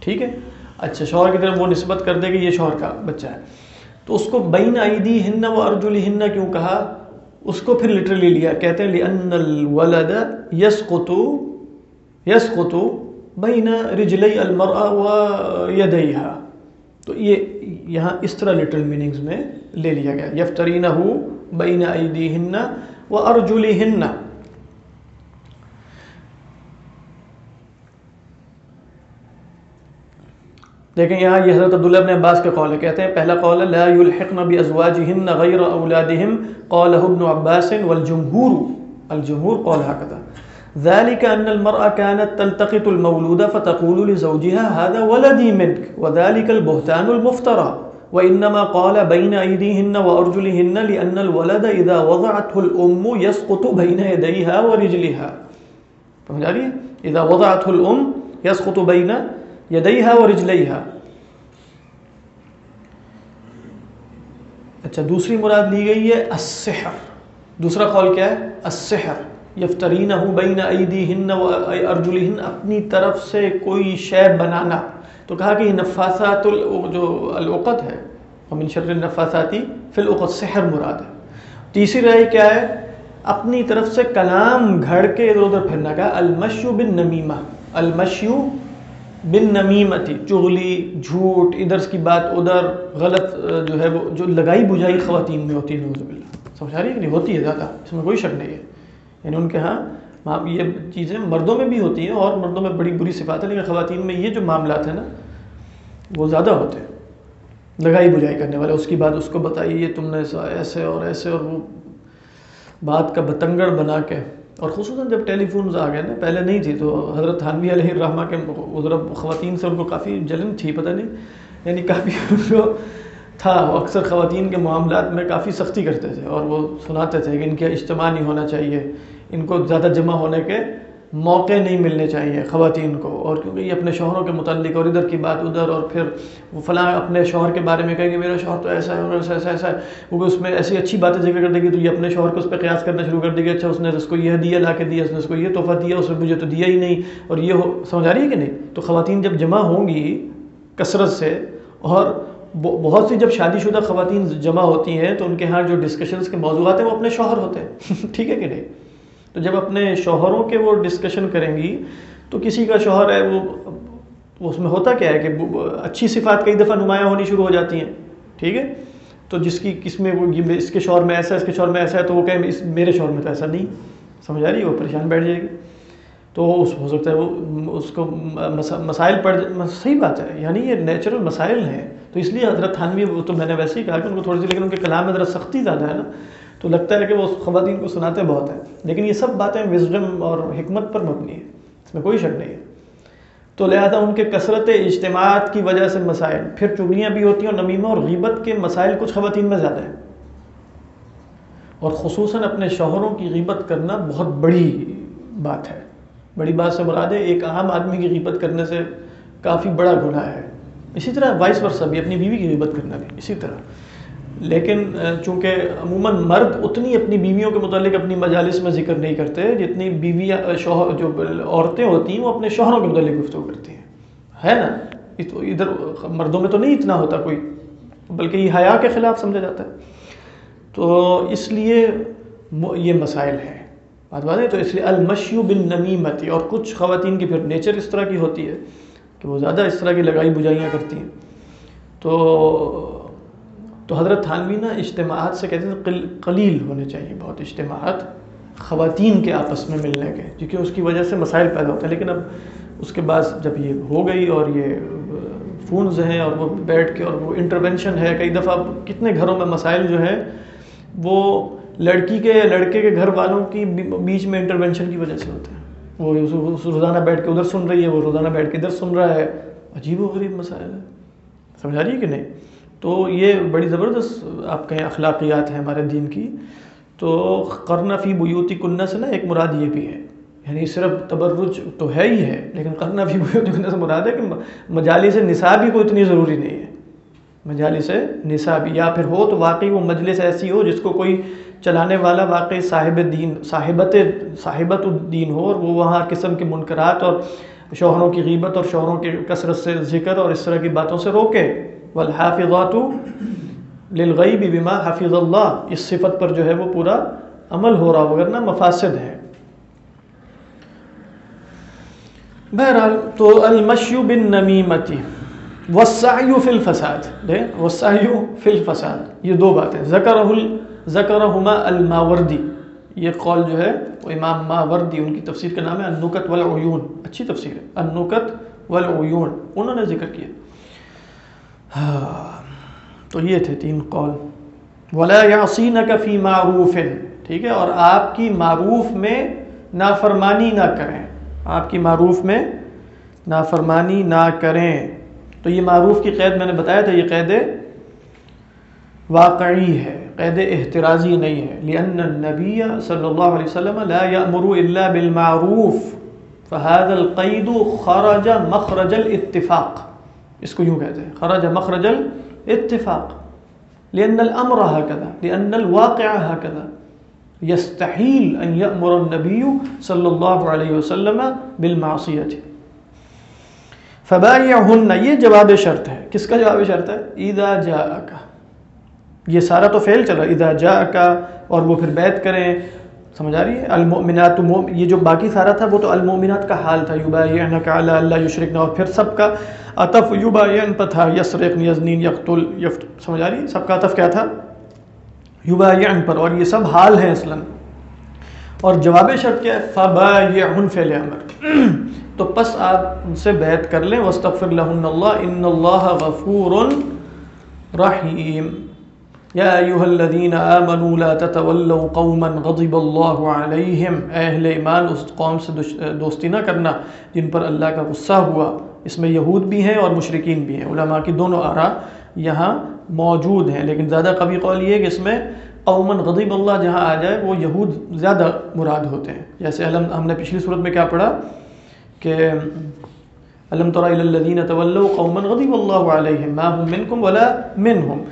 ٹھیک ہے؟ اچھا شوہر کی طرف وہ نسبت کر دے کہ یہ شوہر کا بچہ ہے۔ تو اس کو بین ایدی ہن و ارجلی ہن کیوں کہا؟ اس کو پھر لٹرلی لیا۔ کہتے ہیں، لأن الولد يسقط يسقط بین رجلی المرأة و تو یہ یہاں اس طرح لٹرل میننگز میں لے لیا گیا۔ یفترینہ بین ایدیہن و ارجلہن دیکھیں یہاں یہ حضرت عبداللہ ابن عباس کا قول ہے کہتے ہیں، پہلا قول لا یلحقن بازواجہن غیر اولادہم قالہ ابن عباس والجمہور، الجمہور قول هكذا ذلك أن المرأة كانت تلتقط المولود فتقول لزوجها، هذا ولدي منك وذلك البهتان المفترى وإنما قال بين أيديهن وأرجلهن لأن الولد إذا وضعته الأم يسقط بين يديها ورجلها. فهمت آ رہی ہے اذا وضعته الام يسقط بين يديها ورجليها. اچھا دوسری مراد لی گئی ہے السحر. دوسرا قول کیا ہے؟ السحر. یفترینہ بین ایدیہن و ارجلہن اپنی طرف سے کوئی شے بنانا. تو کہا کہ یہ نفاثات ال- جو العقد ہے ومن شر النفاثاتی فی العقد، سحر مراد ہے۔ تیسری رائے کیا ہے؟ اپنی طرف سے کلام گھڑ کے ادھر ادھر پھرنا کا المشیو بن نمیمہ۔ المشیو بن نمیمتی، چغلی، جھوٹ، ادھر کی بات ادھر، غلط جو ہے وہ، جو لگائی بجھائی خواتین میں ہوتی ہے، نعوذ باللہ۔ سمجھا رہی ہے کہ نہیں؟ ہوتی ہے زیادہ، اس میں کوئی شک نہیں ہے۔ یعنی ان کے ہاں یہ چیزیں مردوں میں بھی ہوتی ہیں اور مردوں میں بڑی بری صفات ہے لیکن خواتین میں یہ جو معاملات ہیں نا، وہ زیادہ ہوتے ہیں۔ لگائی بجھائی کرنے والے، اس کی بات اس کو بتائیے، یہ تم نے ایسے اور ایسے اور وہ بات کا بتنگڑ بنا کے۔ اور خصوصاً جب ٹیلی فونز آ گئے نا، پہلے نہیں تھی، تو حضرت تھانوی علیہ الرحمہ کے ادھر خواتین سے ان کو کافی جلن تھی، پتہ نہیں۔ یعنی کافی ان کو تھا، وہ اکثر خواتین کے معاملات میں کافی سختی کرتے تھے اور وہ سناتے تھے کہ ان کا اجتماع نہیں ہونا چاہیے۔ ان کو زیادہ جمع ہونے کے موقع نہیں ملنے چاہیے خواتین کو، اور کیونکہ یہ اپنے شوہروں کے متعلق اور ادھر کی بات ادھر، اور پھر وہ فلاں اپنے شوہر کے بارے میں کہیں گے میرا شوہر تو ایسا ہے اور ایسا ایسا ایسا ہے، وہ اس میں ایسی اچھی باتیں ذکر کر دے گی تو یہ اپنے شوہر کو اس پہ قیاس کرنا شروع کر دے گی اچھا اس نے اس کو یہ دیا، لا کے دیا، اس نے اس کو یہ تحفہ دیا، اس نے مجھے تو دیا ہی نہیں، اور یہ ہو، سمجھ آ رہی ہے کہ نہیں؟ تو خواتین جب جمع ہوں گی کثرت سے، اور بہت سی جب شادی شدہ خواتین جمع ہوتی ہیں تو ان کے ہاں جو ڈسکشنز کے موضوعات ہیں وہ اپنے شوہر ہوتے ہیں، ٹھیک ہے کہ نہیں؟ تو جب اپنے شوہروں کے وہ ڈسکشن کریں گی، تو کسی کا شوہر ہے، وہ اس میں ہوتا کیا ہے کہ اچھی صفات کئی دفعہ نمایاں ہونی شروع ہو جاتی ہیں، ٹھیک ہے؟ تو جس کی کس میں وہ اس کے شوہر میں ایسا ہے اس کے شوہر میں ایسا ہے، تو وہ کہیں اس میرے شوہر میں تو ایسا نہیں، سمجھ آ رہی ہے؟ وہ پریشان بیٹھ جائے گی۔ تو اس، ہو سکتا ہے وہ، اس کو مسائل پڑ صحیح بات ہے یعنی یہ نیچرل مسائل ہیں۔ تو اس لیے حضرت تھانوی، وہ تو میں نے ویسے ہی کہا کہ ان کو تھوڑی سی، لیکن ان کے کلام میں ذرا سختی زیادہ ہے نا۔ تو لگتا ہے کہ وہ خواتین کو سناتے بہت ہیں۔ لیکن یہ سب باتیں وزڈم اور حکمت پر مبنی ہے اس میں کوئی شک نہیں ہے۔ تو لہذا ان کے کثرت اجتماعات کی وجہ سے مسائل، پھر چگلیاں بھی ہوتی ہیں اور نمیمہ اور غیبت کے مسائل کچھ خواتین میں زیادہ ہیں۔ اور خصوصاً اپنے شوہروں کی غیبت کرنا بہت بڑی بات ہے۔ بڑی بات سے مراد ہے، ایک عام آدمی کی غیبت کرنے سے کافی بڑا گناہ ہے۔ اسی طرح وائس ورثہ بھی، اپنی بیوی کی غیبت کرنا بھی، اسی طرح۔ لیکن چونکہ عموماً مرد اتنی اپنی بیویوں کے متعلق اپنی مجالس میں ذکر نہیں کرتے، جتنی بیویاں شوہر، جو عورتیں ہوتی ہیں، وہ اپنے شوہروں کے متعلق گفتگو کرتی ہیں۔ ہے نا؟ ادھر مردوں میں تو نہیں اتنا ہوتا کوئی، بلکہ یہ حیا کے خلاف سمجھا جاتا ہے۔ تو اس لیے یہ مسائل ہیں۔ بات بات ہے، تو اس لیے المشیو بن اور کچھ خواتین کی پھر نیچر اس طرح کی ہوتی ہے کہ وہ زیادہ اس طرح کی لگائی بجائیاں کرتی ہیں۔ تو تو حضرت تھانوی نا اجتماعات سے کہتے ہیں قلیل ہونے چاہیے بہت اجتماعات خواتین کے آپس میں ملنے کے، کیونکہ اس کی وجہ سے مسائل پیدا ہوتے ہیں۔ لیکن اب اس کے بعد جب یہ ہو گئی اور یہ فونز ہیں اور وہ بیٹھ کے اور وہ انٹرونشن ہے، کئی دفعہ کتنے گھروں میں مسائل جو ہے وہ لڑکی کے، لڑکے کے گھر والوں کی بیچ میں انٹرونشن کی وجہ سے ہوتے ہیں۔ وہ روزانہ بیٹھ کے ادھر سن رہی ہے، وہ روزانہ بیٹھ کے ادھر سن رہا ہے۔ عجیب و غریب مسائل ہے سمجھا رہی ہے کہ نہیں؟ تو یہ بڑی زبردست آپ کہیں اخلاقیات ہیں ہمارے دین کی، تو قرن فی بیوتی کنہ سے نا ایک مراد یہ بھی ہے۔ یعنی صرف تبرج تو ہے ہی ہے، لیکن قرن فی بیوتی کنہ سے مراد ہے کہ مجالی سے نصاب ہی کو اتنی ضروری نہیں ہے۔ مجالی سے نصاب، یا پھر ہو تو واقعی وہ مجلس ایسی ہو جس کو کوئی چلانے والا واقعی صاحب دین، صاحبت صاحبت الدین ہو، اور وہ وہاں قسم کے منکرات اور شوہروں کی غیبت اور شوہروں کی کثرت سے ذکر اور اس طرح کی باتوں سے روکے۔ والحافظات للغیب بما حفظ اللہ۔ اس صفت پر جو ہے وہ پورا عمل ہو رہا وغیرہ مفاسد ہے۔ بہرحال تو المشی بن نمیمتی وسعی فی الفساد۔ دے وسعی فی الفساد، یہ دو باتیں۔ ذکر ذکرہما الماوردی، یہ قول جو ہے وہ امام ماوردی، ان کی تفسیر کا نام ہے النکت والعیون۔ اچھی تفسیر ہے، النکت والعیون۔ انہوں نے ذکر کیا۔ ہاں، تو یہ تھے تین قول۔ ولا یعصینک فی معروف۔ ٹھیک ہے، اور آپ کی معروف میں نافرمانی نہ کریں۔ آپ کی معروف میں نافرمانی نہ کریں۔ تو یہ معروف کی قید میں نے بتایا تھا، یہ قید واقعی ہے، قید احترازی نہیں ہے۔ لأن النبی صلی اللہ علیہ وسلم لا يأمر الا بالمعروف۔ فهذا القید خرج مخرج الاتفاق اس کو یوں کہتے ہیں. خرج مخرج الاتفاق. لأن الأمر هكذا. لأن الواقع هكذا. يستحيل أن يأمر النبي صلى الله عليه وسلم بالمعصية. فبايعهن. یہ جواب شرط ہے. کس کا جواب شرط ہے؟ اذا جاءك. یہ سارا تو فعل چل رہا ہے. اذا جاءك. اور وہ پھر بیعت کریں. سمجھ آ رہی ہے؟ المؤمنات مؤمن یہ جو باقی سارا تھا وہ تو المؤمنات کا حال تھا۔ یبایعنک علی اللہ یشرکن اور پھر سب کا عطف یبایعن پہ تھا۔ یسرق یزنین یقتل یفت۔ سمجھ آ رہی ہے؟ سب کا عطف کیا تھا؟ یبایعن پر۔ اور یہ سب حال ہیں اصلا۔ اور جواب شرط کیا ہے؟ فبایعن فعل امر تو پس آپ ان سے بیعت کر لیں۔ واستغفر لہن اللہ ان اللہ غفور رحیم یا ایوہ الذین آمنوا لا تتولوا قوما غضب اللہ علیہم۔ اے اہل ایمان، اس قوم سے دوستی نہ کرنا جن پر اللہ کا غصہ ہوا۔ اس میں یہود بھی ہیں اور مشرقین بھی ہیں۔ علماء کی دونوں آراء یہاں موجود ہیں، لیکن زیادہ قوی قول یہ ہے کہ اس میں قومن غضب اللہ جہاں آ جائے، وہ یہود زیادہ مراد ہوتے ہیں۔ جیسے علم، ہم نے پچھلی صورت میں کیا پڑھا کہ علم تر الذین تولوا قوما غضب اللہ علیہم، ما هم منکم ولا منہم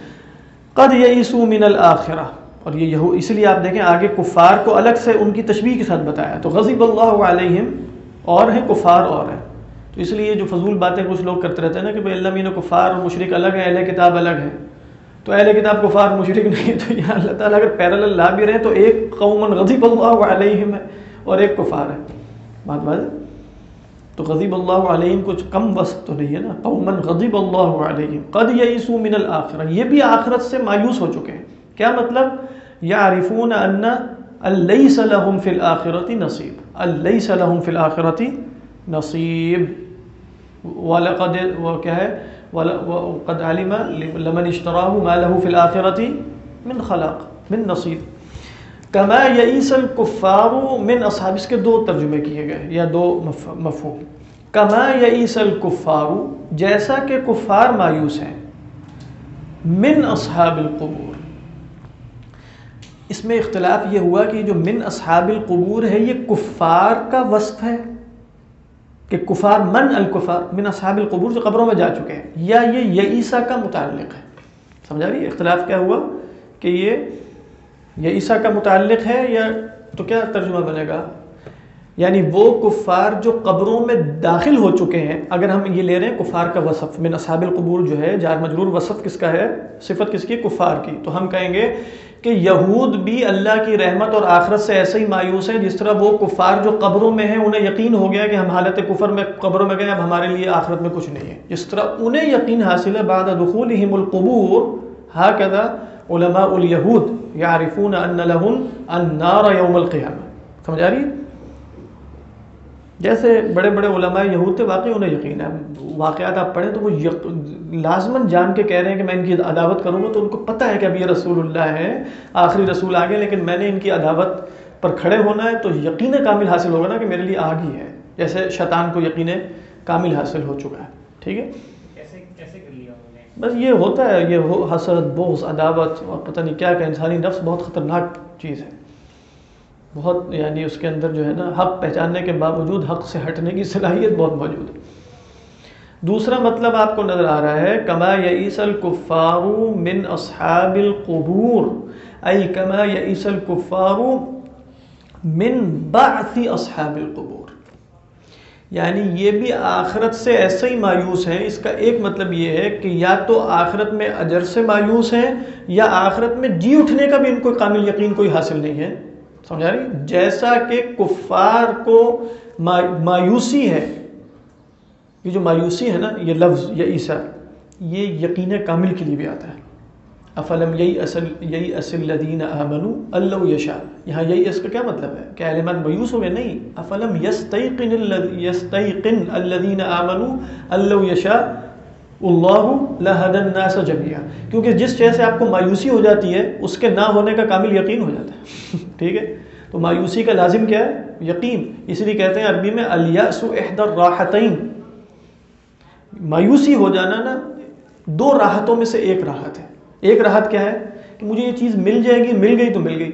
قد یئسوا من الآخرہ اور یہ یہو اس لیے آپ دیکھیں آگے کفار کو الگ سے ان کی تشبیہ کے ساتھ بتایا تو غضب اللہ علیہم اور ہیں، کفار اور ہیں۔ تو اس لیے جو فضول باتیں کچھ لوگ کرتے رہتے ہیں نا کہ بھائی اللہ مین کفار اور مشرق الگ ہے اہل کتاب الگ ہے تو اہل کتاب کفار مشرق نہیں ہے تو یہاں اللہ تعالیٰ اگر پیرل لا بھی رہے تو ایک قومن غضب اللہ علیہم ہے اور ایک کفار ہے۔ بات بات ہے تو غضب اللہ علیہم کچھ کم وسط تو نہیں ہے نا؟ قومن غضب اللہ علیہم. قد یئسوا من الآخرہ یہ بھی آخرت سے مایوس ہو چکے ہیں. کیا مطلب؟ یعرفون ان لیس لهم فی الاخرۃ نصیب. لیس لهم فی الاخرۃ نصیب. ولقد وکیا ہے؟ وقد علم لمن اشتراه ما له في الاخرۃ من خلاق، من نصیب. کما یئس الکفار من اصحاب، اس کے دو ترجمے کیے گئے، یا دو مفہوم۔ کما یئس الکفار، جیسا کہ کفار مایوس ہیں، من اصحاب القبور۔ اس میں اختلاف یہ ہوا کہ جو من اصحاب القبور ہے، یہ کفار کا وصف ہے کہ کفار من الکفار، من اصحاب القبور جو قبروں میں جا چکے ہیں، یا یہ یعیسیٰ کا متعلق ہے۔ سمجھا رہی اختلاف کیا ہوا کہ یہ یعیسیٰ کا متعلق ہے یا تو کیا ترجمہ بنے گا؟ یعنی وہ کفار جو قبروں میں داخل ہو چکے ہیں، اگر ہم یہ لے رہے ہیں، کفار کا وصف من اصحاب القبور جو ہے، جار مجرور وصف کس کا ہے؟ صفت کس کی؟ کفار کی۔ تو ہم کہیں گے کہ یہود بھی اللہ کی رحمت اور آخرت سے ایسے ہی مایوس ہیں جس طرح وہ کفار جو قبروں میں ہیں، انہیں یقین ہو گیا کہ ہم حالت کفر میں قبروں میں گئے اب ہمارے لیے آخرت میں کچھ نہیں ہے۔ جس طرح انہیں یقین حاصل ہے بعد دخولہم القبور، ہاکذا علماء الیہود۔ یعرفون ان لہم النار یوم القیامہ سمجھ آ رہی ہے؟ جیسے بڑے بڑے علماء یہود تھے، واقعی انہیں یقین ہے۔ واقعات آپ پڑھیں تو وہ یق... لازمن جان کے کہہ رہے ہیں کہ میں ان کی عداوت کروں گا تو ان کو پتہ ہے کہ اب یہ رسول اللہ ہے آخری رسول آگے لیکن میں نے ان کی عداوت پر کھڑے ہونا ہے تو یقین کامل حاصل ہوگا نا کہ میرے لیے آگ ہی ہے۔ جیسے شیطان کو یقین کامل حاصل ہو چکا ہے، ٹھیک ہے کیسے کیسے کر لیا انہوں نے بس یہ ہوتا ہے، یہ ہو- حسد بغض، عداوت، اور پتہ نہیں کیا کہ انسانی نفس بہت خطرناک چیز ہے۔ بہت یعنی اس کے اندر جو ہے نا، حق پہچاننے کے باوجود، حق سے ہٹنے کی صلاحیت بہت موجود ہے۔ دوسرا مطلب آپ کو نظر آ رہا ہے، کما یئیس الکفار من اصحاب القبور، ای کما یئیس الکفار من بعث اصحاب القبور۔ یعنی یہ بھی آخرت سے ایسے ہی مایوس ہیں، اس کا ایک مطلب یہ ہے کہ یا تو آخرت میں اجر سے مایوس ہیں یا آخرت میں جی اٹھنے کا بھی ان کو کامل یقین کوئی حاصل نہیں ہے۔ سمجھا رہی؟ جیسا کہ کفار کو مایوسی ہے، یہ جو مایوسی ہے نا، یہ لفظ یا عیسیٰ، یہ یقین کامل کے لیے بھی آتا ہے۔ افلم یہی اصل یہی اصل لدین امنو اللہ یشا یہاں یہی اس کا کیا مطلب ہے؟ کہ اہلمان مایوس ہو گئے؟ نہیں. افلم یستیقن یستیقن الذین آمنو اللہ یشا اللہ لہد الناس جميعا کیونکہ جس چیز سے آپ کو مایوسی ہو جاتی ہے، اس کے نہ ہونے کا کامل یقین ہو جاتا ہے. ٹھیک ہے؟ تو مایوسی کا لازم کیا ہے؟ یقین. اس لیے کہتے ہیں عربی میں الیاس احد الراحتین. مایوسی ہو جانا نا، دو راحتوں میں سے ایک راحت ہے. ایک راحت کیا ہے کہ مجھے یہ چیز مل جائے گی، مل گئی تو مل گئی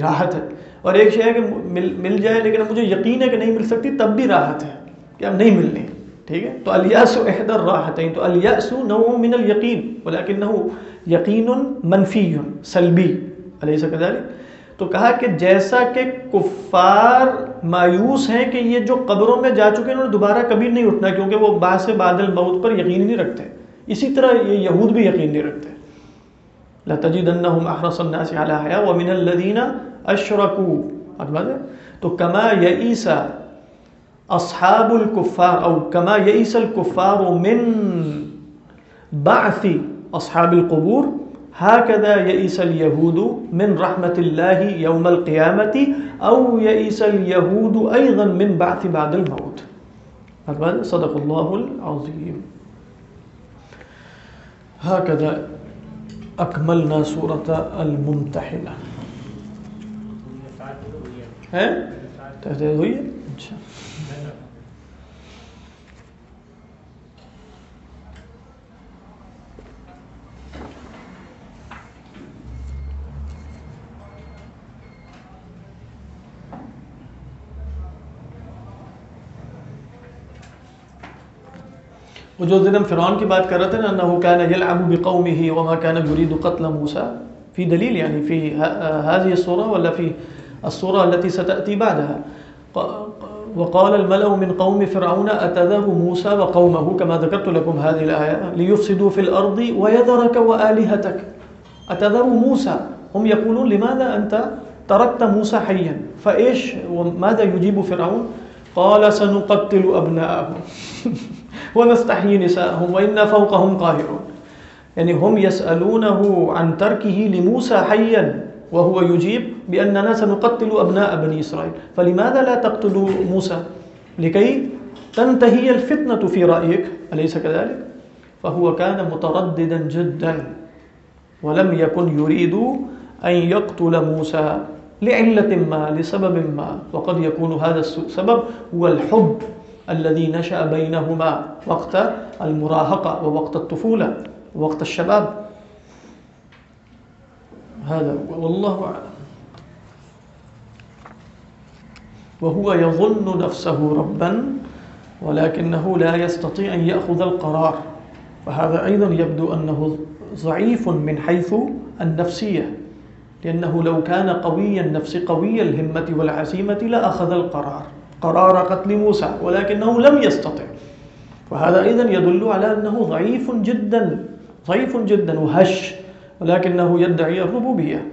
راحت ہے۔ اور ایک شے ہے کہ مل مل جائے لیکن اب مجھے یقین ہے کہ نہیں مل سکتی، تب بھی راحت ہے کہ اب نہیں ملنی۔ ٹھیک ہے؟ تو الیاس احد الراحتین، تو الیاس نوع من الیقین ولکنہ یقین منفی سلبی، علیہ کذالک تو کہا کہ جیسا کہ کفار مایوس ہیں کہ یہ جو قبروں میں جا چکے ہیں، انہوں نے دوبارہ کبھی نہیں اٹھنا کیونکہ وہ باس بادل موت پر یقین نہیں رکھتے۔ اسی طرح یہ یہود بھی یقین نہیں رکھتے۔ لتجدنهم احرص الناس على حياه ومن الذين اشركوا اور ہے تو کما یئیس اصحاب الكفار او کما یئیس الكفار من بعث اصحاب القبور، هكذا يئس اليهود من رحمة الله يوم القيامة، أو يئس اليهود أيضا من بعث بعد الموت. صدق الله العظيم. هكذا أكملنا سورة الممتحنة. ساتھ تو ہوئی ہے ہے تحریر ہوئی ہے وہ جو دن ہم فرعون کی بات کر رہے تھے نا انه كان يلعب بقومه وما كان يريد قتل موسى في دليل يعني یعنی في هذه الصورة ولا في الصورة التي ستأتي بعدها۔ وقال الملأ من قوم فرعون أتذر موسى وقومه كما ذكرت لكم هذه الآية ليفسدوا في الأرض ويذرك وآلهتك۔ أتذر موسى هم يقولون لماذا أنت تركت موسى حيا فإيش؟ وماذا يجيب فرعون؟ قال سنقتل أبناءهم۔ ونستحيي نساءهم وإنا فوقهم قاهرون. يعني هم يسألونه عن تركه لموسى حيا وهو يجيب بأننا سنقتل أبناء بني إسرائيل. فلماذا لا تقتلوا موسى؟ لكي تنتهي الفتنة في رأيك. أليس كذلك؟ فهو كان مترددا جدا ولم يكن يريد أن يقتل موسى لعلة ما، لسبب ما. وقد يكون هذا السبب هو الحب. الذي نشأ بينهما وقت المراهقة ووقت الطفولة ووقت الشباب. هذا والله أعلم. وهو يظن نفسه ربا ولكنه لا يستطيع أن يأخذ القرار. فهذا أيضا يبدو أنه ضعيف من حيث النفسية، لأنه لو كان قوي النفس قوي الهمة والعزيمة لأخذ القرار. قرار قتل موسى ولكنه لم يستطع. وهذا أيضا يدل على أنه ضعيف جدا ضعيف جدا وهش ولكنه يدعي الربوبية.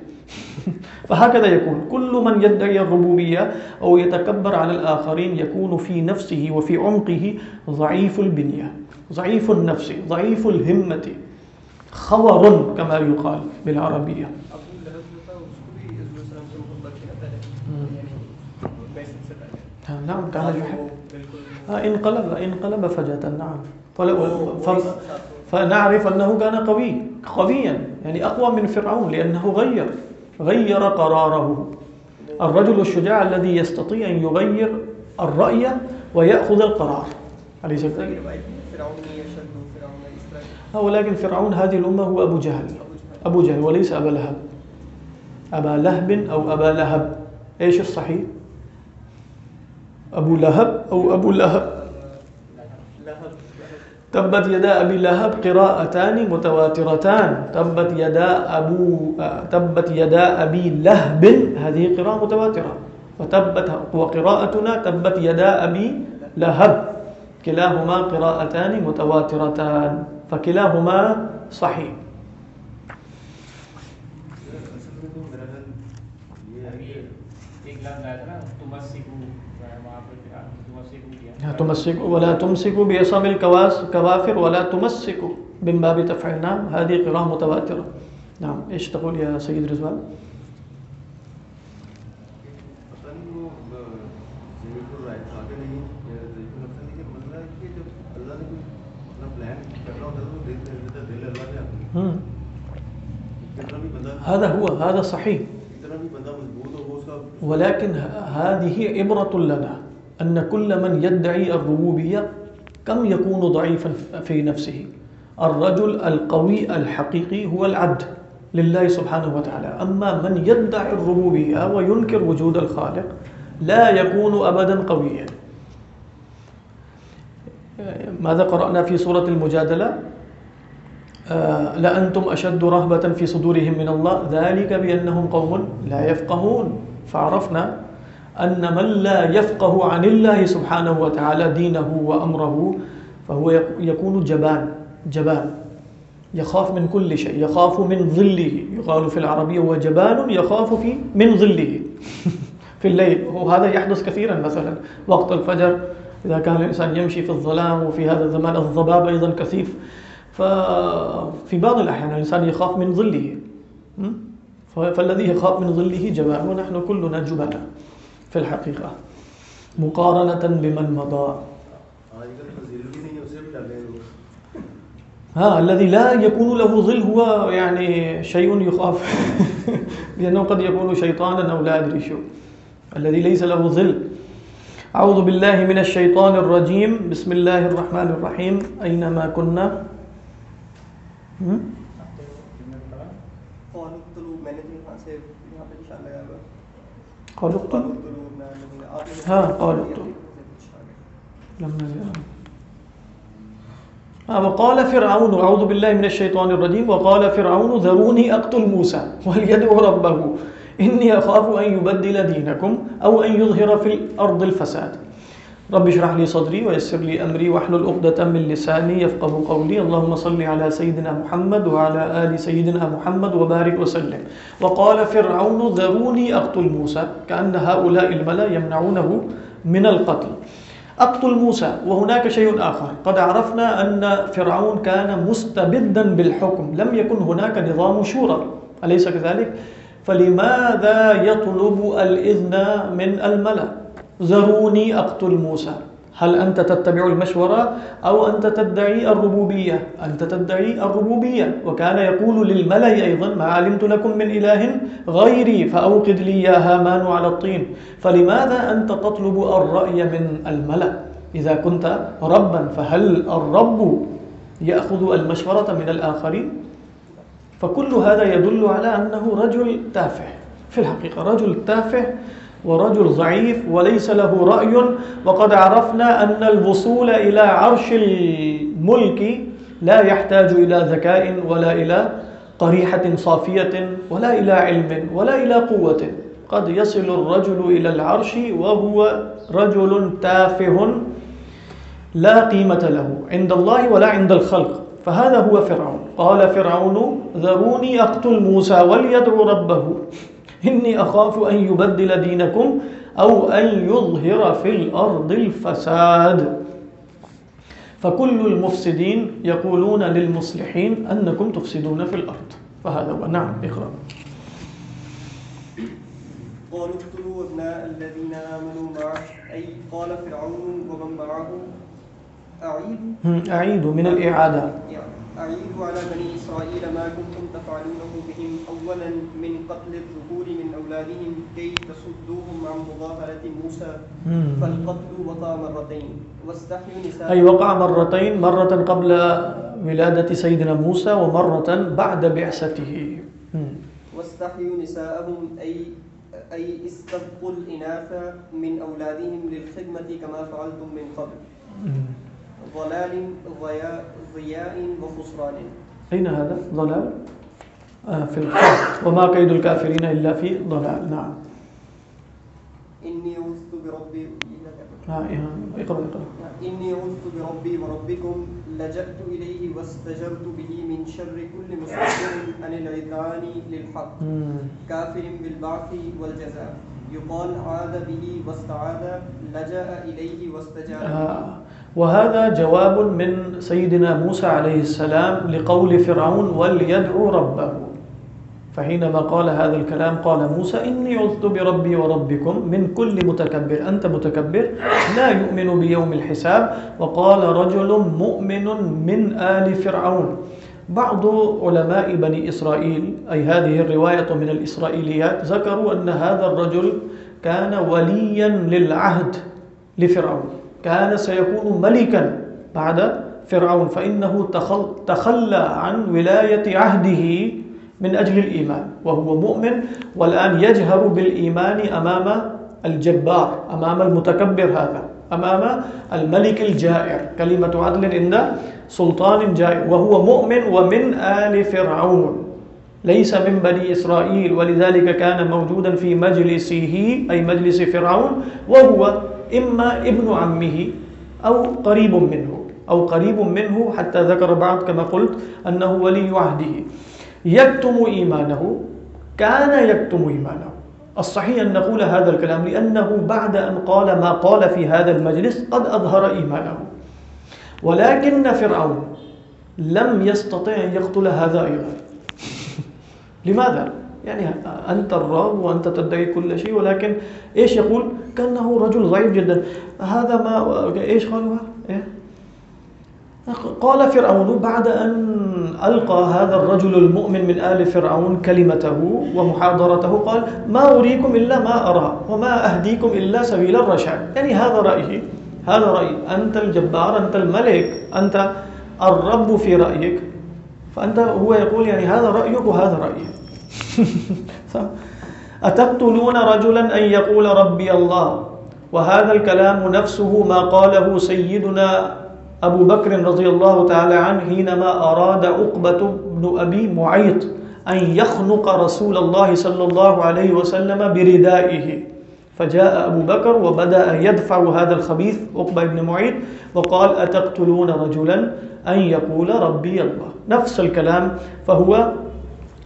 فهكذا يكون كل من يدعي الربوبية أو يتكبر على الآخرين يكون في نفسه وفي عمقه ضعيف البنية. ضعيف النفس ضعيف الهمة. خور كما يقال بالعربية. نعم كان يحب. انقلب انقلب فجأة نعم. فنعرف أنه كان قوي قويا يعني أقوى من فرعون لأنه غير غير قراره. الرجل الشجاع الذي يستطيع أن يغير الرأي ويأخذ القرار. أليس كذلك؟ ولكن فرعون هذه الأمة هو أبو جهل. أبو جهل وليس أبا لهب. أبا لهب أو أبا لهب. إيش الصحيح؟ أبو لهب أو أبو لهب لہب تبت يدا أبي لهب قراءتان متواترتان تبت يدا أبو آه، تبت يدا أبي لهب هذه قراءة متواترة وتبت وقراءتنا تبت يدا أبي لهب كلاهما قراءتان متواترتان فكلاهما صحيح ایک لفظ آیا تھا نا تمسکو وہاں پہ پھر آپ تمسکو کیا تمسكوا ولا تمسكوا بعصام الكواس كوافر ولا تمسكوا من باب تفعيل نعم هذه قراءة متواترة. نعم ايش تقول يا سيد رضوان؟ هذا هو هذا صحيح. ولكن هذه عبرة لنا. أن كل من يدعي الربوبية كم يكون ضعيفا في نفسه. الرجل القوي الحقيقي هو العبد لله سبحانه وتعالى. أما من يدعي الربوبية وينكر وجود الخالق لا يكون أبدا قويا. ماذا قرأنا في سورة المجادلة؟ لأنتم أشد رهبة في صدورهم من الله. ذلك بأنهم قوم لا يفقهون. فعرفنا أن من لا يفقه عن الله سبحانه وتعالى دينه وأمره، فهو يكون جبان جبان. يخاف من كل شيء، يخاف من ظله. يقال في العربية هو جبان، يخاف في، من ظله. في الليل. وهذا يحدث كثيرا مثلا. وقت الفجر، إذا كان الإنسان يمشي في الظلام، وفي هذا الزمان الضباب أيضا كثيف. ففي بعض الأحيان الإنسان يخاف من ظله. فالذي يخاف من ظله جبان، ونحن كلنا جبناء في الحقيقة مقارنة بمن مضى لوگ ها الذي لا يكون له ظل هو يعني شيء يخاف لأنه قد يكون شيطانا أو لا أدري شو الذي ليس له ظل. أعوذ بالله من الشيطان الرجيم بسم الله الرحمن الرحيم أينما كنا ہوا۔ قالوا اقتلوا. طلوع نہ ہاں، قول اقتلوا. ہاں، وقال فرعون اعوذ بالله من الشيطان الرجيم وقال فرعون ذروني اقتل موسى وليدعو ربه إني اخاف ان يبدل دينكم او ان يظهر في الارض الفساد رب اشرح لي صدري ويسر لي أمري واحلل عقدة من لساني يفقه قولي. اللهم صل على سيدنا محمد وعلى آل سيدنا محمد وبارك وسلم. وقال فرعون ذروني أقتل موسى، كأن هؤلاء الملأ يمنعونه من القتل. أقتل موسى، وهناك شيء آخر. قد عرفنا أن فرعون كان مستبدا بالحكم. لم يكن هناك نظام شورى. أليس كذلك؟ فلماذا يطلب الإذن من الملأ ذروني أقتل موسى. هل أنت تتبع المشورة أو أنت تدعي الربوبية؟ أنت تدعي الربوبية. وكان يقول للملأ أيضا، ما علمت لكم من إله غيري، فأوقد لي يا هامان على الطين. فلماذا أنت تطلب الرأي من الملأ؟ إذا كنت ربا، فهل الرب يأخذ المشورة من الآخرين؟ فكل هذا يدل على أنه رجل تافه. في الحقيقة رجل تافه ورجل ضعيف وليس له رأي، وقد عرفنا أن الوصول إلى عرش الملك لا يحتاج إلى ذكاء ولا إلى قريحة صافية ولا إلى علم ولا إلى قوة. قد يصل الرجل إلى العرش وهو رجل تافه لا قيمة له عند الله ولا عند الخلق. فهذا هو فرعون. قال فرعون ذروني أقتل موسى وليدعو ربه. إني أخاف أن يبدل دينكم أو أن يظهر في الأرض الفساد. فكل المفسدين يقولون للمصلحين أنكم تفسدون في الأرض. فهذا هو. نعم اقرأ. قالوا اقتلوا أبناء الذين آمنوا معه. أي قال فرعون ومن معه؟ أعيدوا ہم، اعید من الاعادہ يعني أعيدوا على بني إسرائيل ما كنتم تفعلونه بهم أولا من قتل الذكور من أولادهم كي تصدوهم عن مظاهرة موسى۔ فالقتل وقع مرتين واستحيوا نساء أي وقع مرتين مرة قبل ولادة سيدنا موسى ومرة بعد بعثته. واستحيوا نساءهم أي أي استبقوا الإناث من أولادهم للخدمة كما فعلتم من قبل. ضلال ضياء, ضياء وخسران. أين هذا؟ ضلال آه في الخط وما كيد الكافرين إلا في ضلال. نعم. إني عذت بربي آه إيه. اقرأ اقرأ. إني عذت بربي وربكم لجأت إليه واستجرت به من شر كل مستقر عن العدوان للحق. كافر بالبعث والجزاء. يقال عاد به واستعاذ لجأ إليه واستجاب. آه. وهذا جواب من سيدنا موسى عليه السلام لقول فرعون وليدعو ربه. فحينما قال هذا الكلام قال موسى، إني عذت بربي وربكم من كل متكبر. أنت متكبر؟ لا يؤمن بيوم الحساب. وقال رجل مؤمن من آل فرعون. بعض علماء بني إسرائيل، أي هذه الرواية من الإسرائيليات، ذكروا أن هذا الرجل كان وليا للعهد لفرعون. كان سيكون ملكا بعد فرعون. فإنه تخل، تخلى عن ولاية عهده من أجل الإيمان، وهو مؤمن، والآن يجهر بالإيمان أمام الجبار، أمام المتكبر هذا، أمام الملك الجائر. كلمة عدل عند سلطان جائر، وهو مؤمن ومن آل فرعون. ليس من بني إسرائيل، ولذلك كان موجودا في مجلسه، أي مجلس فرعون، وهو إما ابن عمه أو قريب منه، أو قريب منه حتى ذكر بعض كما قلت أنه ولي عهده. يكتم إيمانه، كان يكتم إيمانه. الصحيح أن نقول هذا الكلام لأنه بعد أن قال ما قال في هذا المجلس قد أظهر إيمانه. ولكن فرعون لم يستطع أن يقتل هذا أيضا. لماذا؟ يعني أنت الرب وأنت تدعي كل شيء ولكن إيش يقول؟ كأنه رجل ضعيف جدا هذا ما إيش قالوا؟ إيه؟ قال فرعون، بعد أن ألقى هذا الرجل المؤمن من آل فرعون كلمته ومحاضرته، قال ما أريكم إلا ما أرى وما أهديكم إلا سبيل الرشاد يعني هذا رأيه هذا رأي أنت الجبار أنت الملك أنت الرب في رأيك فأنت هو يقول يعني هذا رأيك وهذا رأيي أتقتلون رجلا أن يقول ربي الله؟ وهذا الكلام نفسه ما قاله سيدنا أبو بكر رضي الله تعالى عنه حينما أراد عقبة بن أبي معيط أن يخنق رسول الله صلى الله عليه وسلم بردائه. فجاء أبو بكر وبدأ يدفع هذا الخبيث عقبة بن معيط وقال أتقتلون رجلا أن يقول ربي الله؟ نفس الكلام. فهو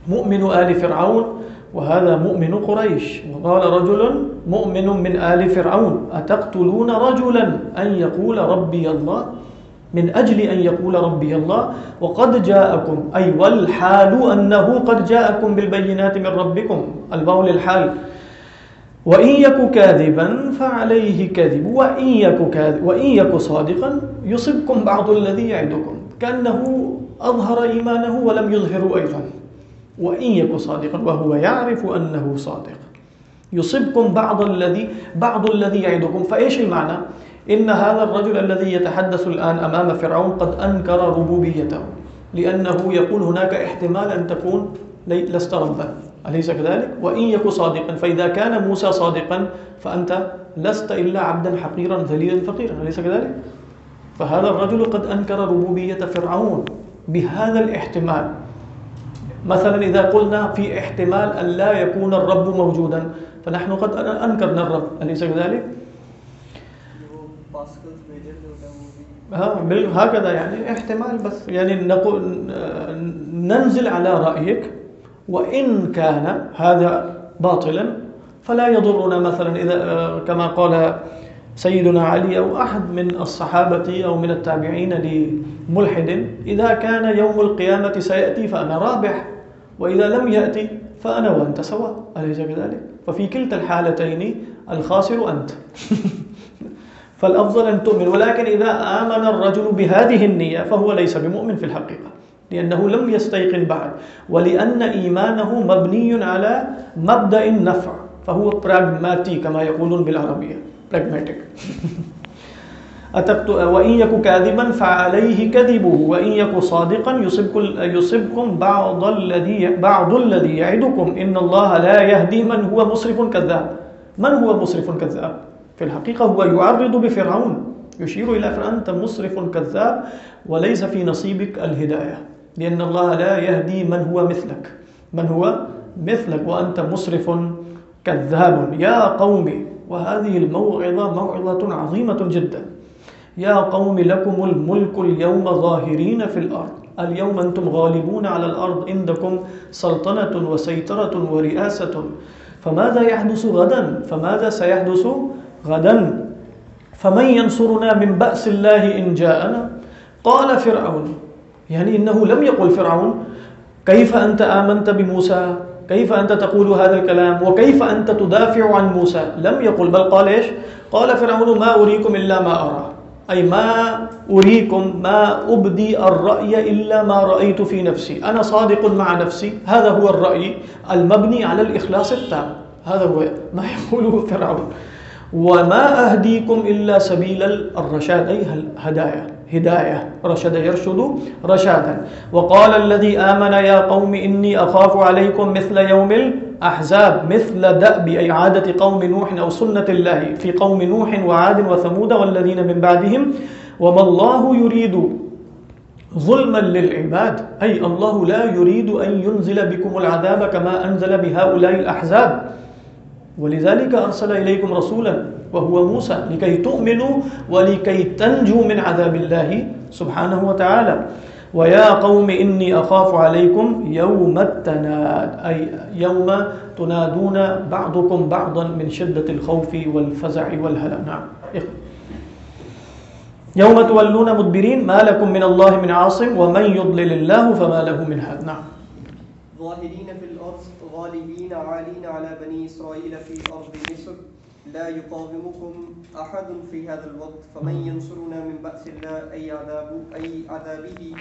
مؤمن آل فرعون وهذا مؤمن قريش. وقال رجل مؤمن من آل فرعون أتقتلون رجلا أن يقول ربي الله؟ من أجل أن يقول ربي الله. وقد جاءكم أي والحال أنه قد جاءكم بالبينات من ربكم. البول الحال وإن يك كاذبا فعليه كذب. وإن يك, كاذب وإن يك صادقا يصبكم بعض الذي يعدكم. كأنه أظهر إيمانه ولم يظهر أيضا. وإن يك صادقا وهو يعرف أنه صادق. يصبكم بعض الذي بعض الذي يعدكم. فإيش المعنى؟ إن هذا الرجل الذي يتحدث الآن أمام فرعون قد أنكر ربوبيته. لأنه يقول هناك احتمال أن تكون لست ربا. أليس كذلك؟ وإن يك صادقا. فإذا كان موسى صادقا فأنت لست إلا عبدا حقيرا ذليلا فقيرا. أليس كذلك؟ فهذا الرجل قد أنكر ربوبية فرعون بهذا الاحتمال. مثلا إذا قلنا في احتمال أن لا يكون الرب موجودا، فنحن قد أنكرنا الرب. أليس كذلك؟ هكذا يعني. احتمال بس. يعني نقول، ننزل على رأيك، وإن كان هذا باطلا، فلا يضرنا مثلا إذا كما قال سيدنا علي أو أحد من الصحابة أو من التابعين لملحد إذا كان يوم القيامة سيأتي فأنا رابح وإذا لم يأتي فأنا وأنت سواء أليس كذلك؟ وفي كلتا الحالتين الخاسر أنت فالأفضل أن تؤمن، ولكن إذا آمن الرجل بهذه النية فهو ليس بمؤمن في الحقيقة، لأنه لم يستيقن بعد، ولأن إيمانه مبني على مبدأ النفع، فهو براغماتي كما يقولون بالعربية. براغماتيك أتقت وإن يك كاذبا فعليه كذبه، وإن يك صادقا يصبكم يصبكم بعض الذي بعض الذي يعدكم. إن الله لا يهدي من هو مسرف كذاب. من هو مسرف كذاب؟ في الحقيقة هو يعرض بفرعون. يشير إلى فرعون، أنت مسرف كذاب وليس في نصيبك الهداية. لأن الله لا يهدي من هو مثلك. من هو؟ مثلك. وأنت مسرف كذاب. يا قوم وهذه الموعظة موعظة عظيمة جدا. يا قوم لكم الملك اليوم ظاهرين في الأرض. اليوم أنتم غالبون على الأرض عندكم سلطنة وسيطرة ورئاسة. فماذا يحدث غدا؟ فماذا سيحدث غدا؟ فمن ينصرنا من بأس الله إن جاءنا؟ قال فرعون. يعني إنه لم يقل فرعون. كيف أنت آمنت بموسى؟ كيف أنت تقول هذا الكلام؟ وكيف أنت تدافع عن موسى؟ لم يقل، بل قال إيش؟ قال فرعون، ما أريكم إلا ما أرى. أي ما أريكم، ما أبدي الرأي إلا ما رأيت في نفسي. أنا صادق مع نفسي. هذا هو الرأي المبني على الإخلاص التام. هذا هو ما يقوله فرعون. وما أهديكم إلا سبيل الرشاد. أي هدايا. هداية رشد يرشد رشادا۔ وقال الذي آمن يا قوم إني أخاف عليكم مثل يوم الأحزاب مثل دأب أي قوم نوح أو سنة الله في قوم نوح وعاد وثمود والذين من بعدهم وما الله يريد ظلما للعباد أي الله لا يريد أن ينزل بكم العذاب كما أنزل بهؤلاء الأحزاب ولذلك أرسل إليكم رسولا وهو موسى لكي تؤمنوا ولكي تنجوا من عذاب الله سبحانه وتعالى. ويا قوم إني أخاف عليكم يوم التناد، أي يوم تنادون بعضكم بعضا من شدة الخوف والفزع والهلع. نعم يوم تولون مدبرين، ما لكم من الله من عاصم، ومن يضلل الله فما له من هاد. نعم. ظاهرين في الأرض غالبين عالين على بني إسرائيل في أرض مصر. لا يقاومكم أحد في هذا الوقت. فمن ينصرنا من بأس الله أي عذاب أي عذابه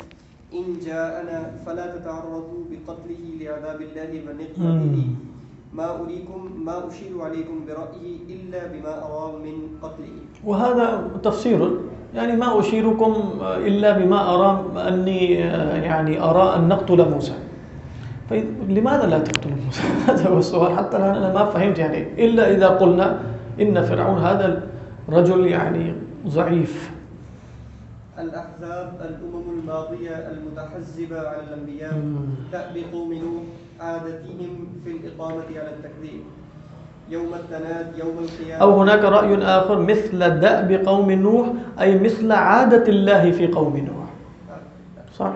إن جاءنا فلا تتعرضوا بقتله لعذاب الله ونقمته ما أريكم ما أشير عليكم برأيي إلا بما أرى من قتله. وهذا تفسير يعني ما أشيركم إلا بما أرى أني يعني أرى أن نقتل موسى. لماذا لا تقتل موسى؟ هذا هو السؤال. حتى الآن أنا ما فهمت يعني إلا إذا قلنا إن فرعون هذا الرجل يعني ضعيف. الأحزاب الأمم الماضية المتحزبة على الأنبياء تأبي قوم نوح عادتهم في الإقامة على التكذيب. يوم التناد يوم القيامة. أو هناك رأي آخر مثل دأب قوم نوح أي مثل عادة الله في قوم نوح. صح؟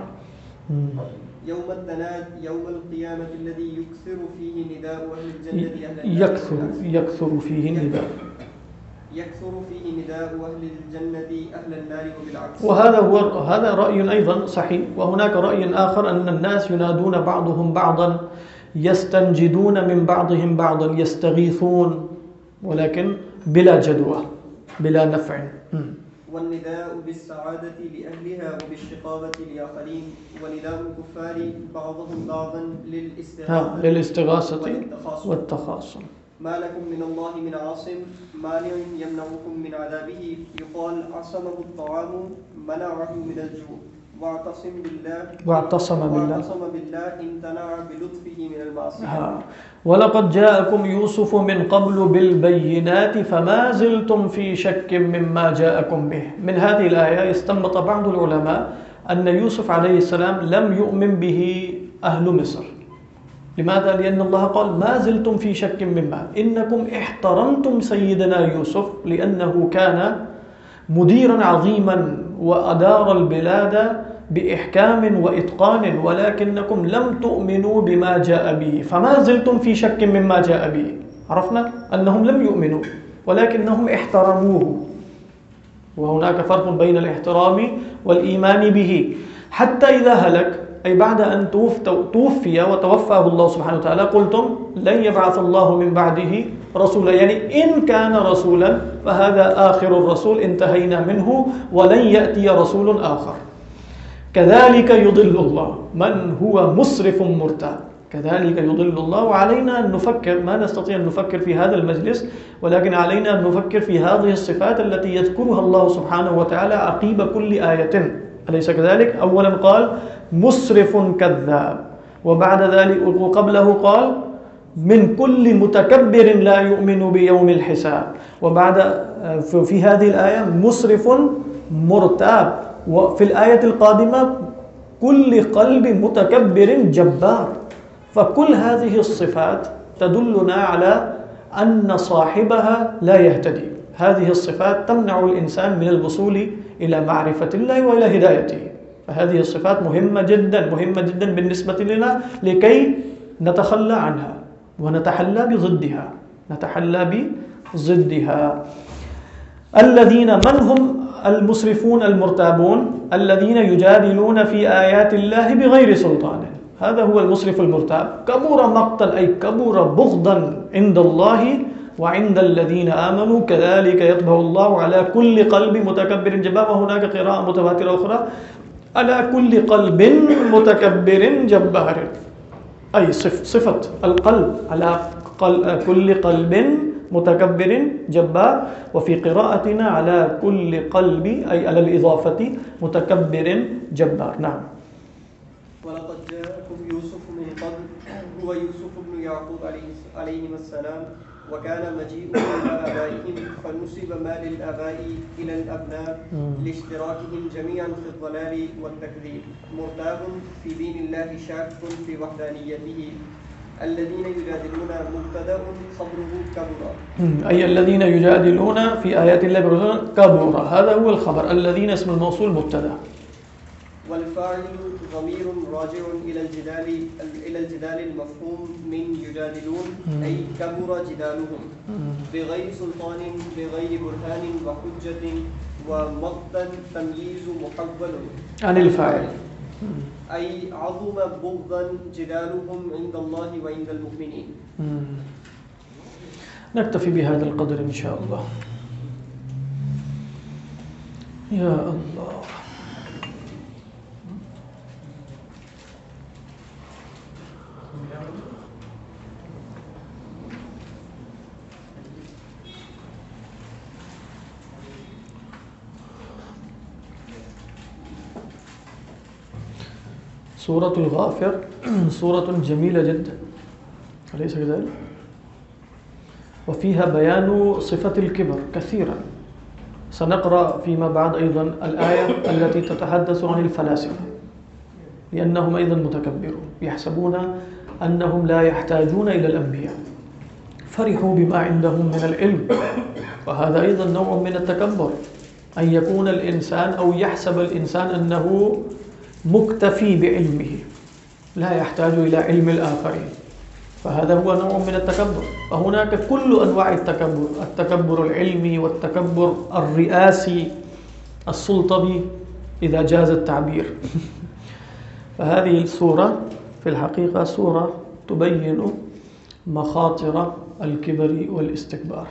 يوم التناد يوم القيامة الذي يكثر فيه نداء أهل الجنة أهل النار يكثر يكثر فيه النداء. يكثر فيه نداء أهل الجنة أهل النار وبالعكس. وهذا هو هذا رأي أيضا صحيح وهناك رأي آخر أن الناس ينادون بعضهم بعضا يستنجدون من بعضهم بعضا يستغيثون ولكن بلا جدوى بلا نفع. والنداء بالسعادة لأهلها وبالشقاوة لآخرين. ونداء الكفار بعضهم بعضا للاستغاثة للاستغاثة والتخاصم. ما لكم من الله من عاصم مانع يمنعكم من عذابه. يقال عصمه الطعام منعه من الجوع. واعتصم بالله. واعتصم بالله. واعتصم بالله. امتنع بلطفه من المعصية. ها. ولقد جاءكم يوسف من قبل بالبينات فما زلتم في شك مما جاءكم به. من هذه الآية استنبط بعض العلماء أن يوسف عليه السلام لم يؤمن به أهل مصر. لماذا؟ لأن الله قال ما زلتم في شك مما. إنكم احترمتم سيدنا يوسف لأنه كان مديرا عظيما وأدار البلاد بإحكام وإتقان ولكنكم لم تؤمنوا بما جاء به. فما زلتم في شك مما جاء به. عرفنا أنهم لم يؤمنوا، ولكنهم احترموه. وهناك فرق بين الاحترام والإيمان به. حتى إذا هلك، أي بعد أن توفي وتوفاه الله سبحانه وتعالى، قلتم لن يبعث الله من بعده رسولا. يعني إن كان رسولا، فهذا آخر الرسول، انتهينا منه، ولن يأتي رسول آخر. كذلك يضل الله. من هو مسرف مرتاب كذلك يضل الله وعلينا أن نفكر، ما نستطيع أن نفكر في هذا المجلس، ولكن علينا أن نفكر في هذه الصفات التي يذكرها الله سبحانه وتعالى عقيب كل آية. أليس كذلك؟ أولا قال مسرف كذاب. وبعد ذلك وقبله قال من كل متكبر لا يؤمن بيوم الحساب. وبعد في هذه الآية مسرف مرتاب. وفي الآية القادمة كل قلب متكبر جبار. فكل هذه الصفات تدلنا على أن صاحبها لا يهتدي. هذه الصفات تمنع الإنسان من الوصول إلى معرفة الله وإلى هدايته. فهذه الصفات مهمة جدا مهمة جدا بالنسبة لنا لكي نتخلى عنها ونتحلى بضدها. نتحلى بضدها. الذين من هم المسرفون المرتابون الذين يجادلون في آيات الله بغير سلطان. هذا هو المسرف المرتاب. كبر مقتا أي كبر بغضا عند الله وعند الذين آمنوا. كذلك يطبع الله على كل قلب متكبر جبار. وهناك قراءة متواترة أخرى. على كل قلب متكبر جبار. أي صف صفة القلب. على قل كل قلب متكبر جبار وفي قراءتنا على كل قلب أي على الإضافة متكبر جبار نعم. ولقد جاءكم يوسف من قبل هو يوسف بن يعقوب عليه عليهما السلام وكان مجيء إلى آبائهم فنسب ما للآباء إلى الأبناء لاشتراكهم جميعا في الضلال والتكذيب مرتاب في دين الله شاك في وحدانيته الذين يجادلون مبتدأ خبره كبر أي الذين يجادلون في آيات الله بغير كبر هذا هو الخبر. الذين اسم الموصول مبتدا. والفاعل ضمير راجع إلى الجدال إلى الجدال المفهوم من يجادلون أي كبر جدالهم. بغير سلطان بغير برهان وحجة ومقتا تمييز محول. عن الفاعل. أي عظم بغضا جدالهم عند الله وعند المؤمنين. نكتفي بهذا القدر إن شاء الله. يا الله. سورة الغافر، سورة جميلة جدا. أليس كذلك؟ وفيها بيان صفة الكبر كثيرا. سنقرأ فيما بعد أيضا الآية التي تتحدث عن الفلاسفة، لأنهم أيضا متكبرون، يحسبون أنهم لا يحتاجون إلى الأنبياء. فرحوا بما عندهم من العلم. وهذا أيضا نوع من التكبر، أن يكون الإنسان أو يحسب الإنسان أنه مكتفي بعلمه، لا يحتاج إلى علم الآخرين فهذا هو نوع من التكبر فهناك كل أنواع التكبر التكبر العلمي والتكبر الرئاسي السلطوي إذا جاز التعبير فهذه السورة في الحقيقة سورة تبين مخاطر الكبر والاستكبار۔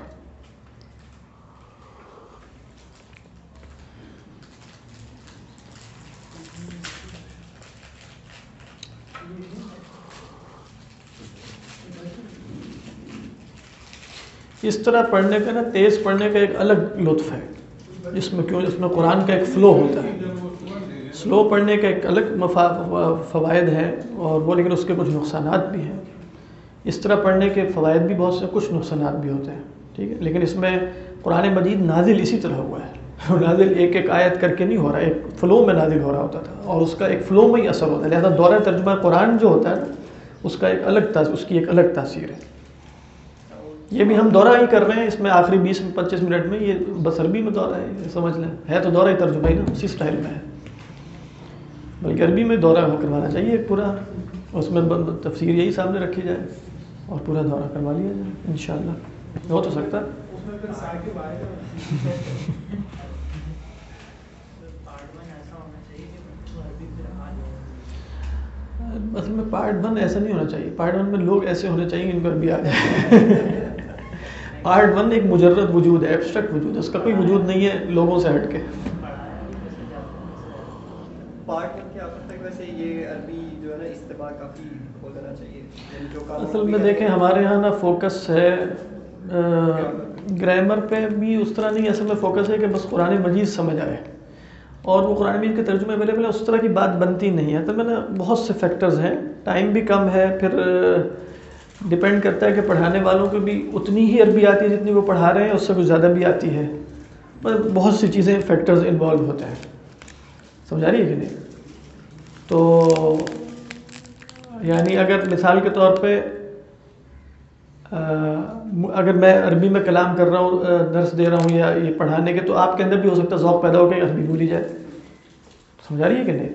اس طرح پڑھنے کا نا، تیز پڑھنے کا ایک الگ لطف ہے۔ جس میں کیوں؟ جس میں قرآن کا ایک فلو ہوتا ہے۔ سلو پڑھنے کا ایک الگ مفا- فوائد ہیں اور وہ، لیکن اس کے کچھ نقصانات بھی ہیں۔ اس طرح پڑھنے کے فوائد بھی بہت سے، کچھ نقصانات بھی ہوتے ہیں، ٹھیک ہے؟ لیکن اس میں قرآن مجید نازل اسی طرح ہوا ہے۔ نازل ایک ایک آیت کر کے نہیں ہو رہا، ایک فلو میں نازل ہو رہا ہوتا تھا اور اس کا ایک فلو میں ہی اثر ہوتا ہے۔ لہذا دورہ ترجمہ قرآن جو ہوتا ہے نا، اس کا ایک الگ اس کی ایک الگ تاثیر ہے۔ یہ بھی ہم دورہ ہی کر رہے ہیں اس میں آخری بیس پچیس منٹ میں، یہ بس عربی میں دورہ ہے سمجھ لیں۔ ہے تو دورہ ہی ترجمہ ہی نا، اسی سٹائل میں ہے۔ بلکہ عربی میں دورہ کروانا چاہیے ایک پورا، اس میں تفسیر یہی سامنے رکھی جائے اور پورا دورہ کروا لیا جائے، انشاءاللہ۔ ہو تو سکتا۔ میں پارٹ ون ایسا اصل میں پارٹ ون ایسا نہیں ہونا چاہیے۔ پارٹ ون میں لوگ ایسے ہونے چاہیے ان پر بھی آ جائے۔ پارٹ ون ایک مجرد وجود ہے ایبسٹریکٹ وجود ہے اس کا کوئی وجود نہیں ہے لوگوں سے ہٹ کے۔ نا یعنی اصل میں دیکھیں ہمارے یہاں نا فوکس ہے گرامر پہ بھی اس طرح نہیں اصل میں فوکس ہے کہ بس قرآن مجید سمجھ آئے۔ اور وہ قرآن مجید کے ترجمے اویلیبل ہے اس طرح کی بات بنتی نہیں ہے۔ تو میں نے بہت سے فیکٹرز ہیں ٹائم بھی کم ہے پھر ڈپینڈ کرتا ہے کہ پڑھانے والوں کو بھی اتنی ہی عربی آتی ہے جتنی وہ پڑھا رہے ہیں، اس سے کچھ زیادہ بھی آتی ہے۔ بہت سی چیزیں فیکٹرز انوالو ہوتے ہیں۔ سمجھا رہی ہے کہ نہیں؟ تو یعنی اگر مثال کے طور پہ اگر میں عربی میں کلام کر رہا ہوں درس دے رہا ہوں یا یہ پڑھانے کے، تو آپ کے اندر بھی ہو سکتا ہے ذوق پیدا ہو کہ عربی بولی جائے۔ سمجھا رہی ہے کہ نہیں؟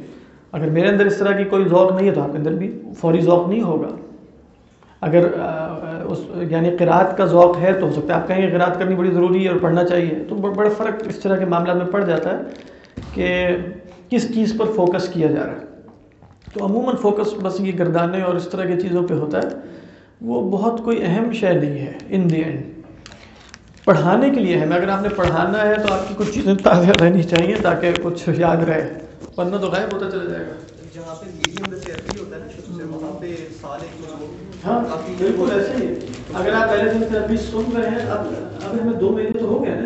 اگر میرے اندر اس طرح کی کوئی ذوق نہیں ہے تو آپ کے اندر بھی فوری ذوق نہیں ہوگا۔ اگر اس یعنی قرآت کا ذوق ہے تو ہو سکتا ہے، آپ کہیں گے قرآت کرنی بڑی ضروری ہے اور پڑھنا چاہیے، تو بڑا فرق اس طرح کے معاملات میں پڑ جاتا ہے کہ کس چیز پر فوکس کیا جا رہا ہے۔ تو عموماً فوکس بس یہ گردانے اور اس طرح کی چیزوں پہ ہوتا ہے، وہ بہت کوئی اہم شے نہیں ہے ان دی اینڈ پڑھانے کے لیے ہے اگر آپ نے پڑھانا ہے تو آپ کی کچھ چیزیں تازہ رہنی چاہیے تاکہ کچھ یاد رہے۔ ورنہ تو غائب ہوتا چلا جائے گا۔ جہاں پہ میڈیم میں ہوتا ہے نا سے، وہاں پہ سال ایک ہاں بالکل ایسے ہی۔ اگر آپ پہلے دن سے ابھی سن رہے ہیں، اب اب ہمیں دو مہینے تو ہو گئے نا۔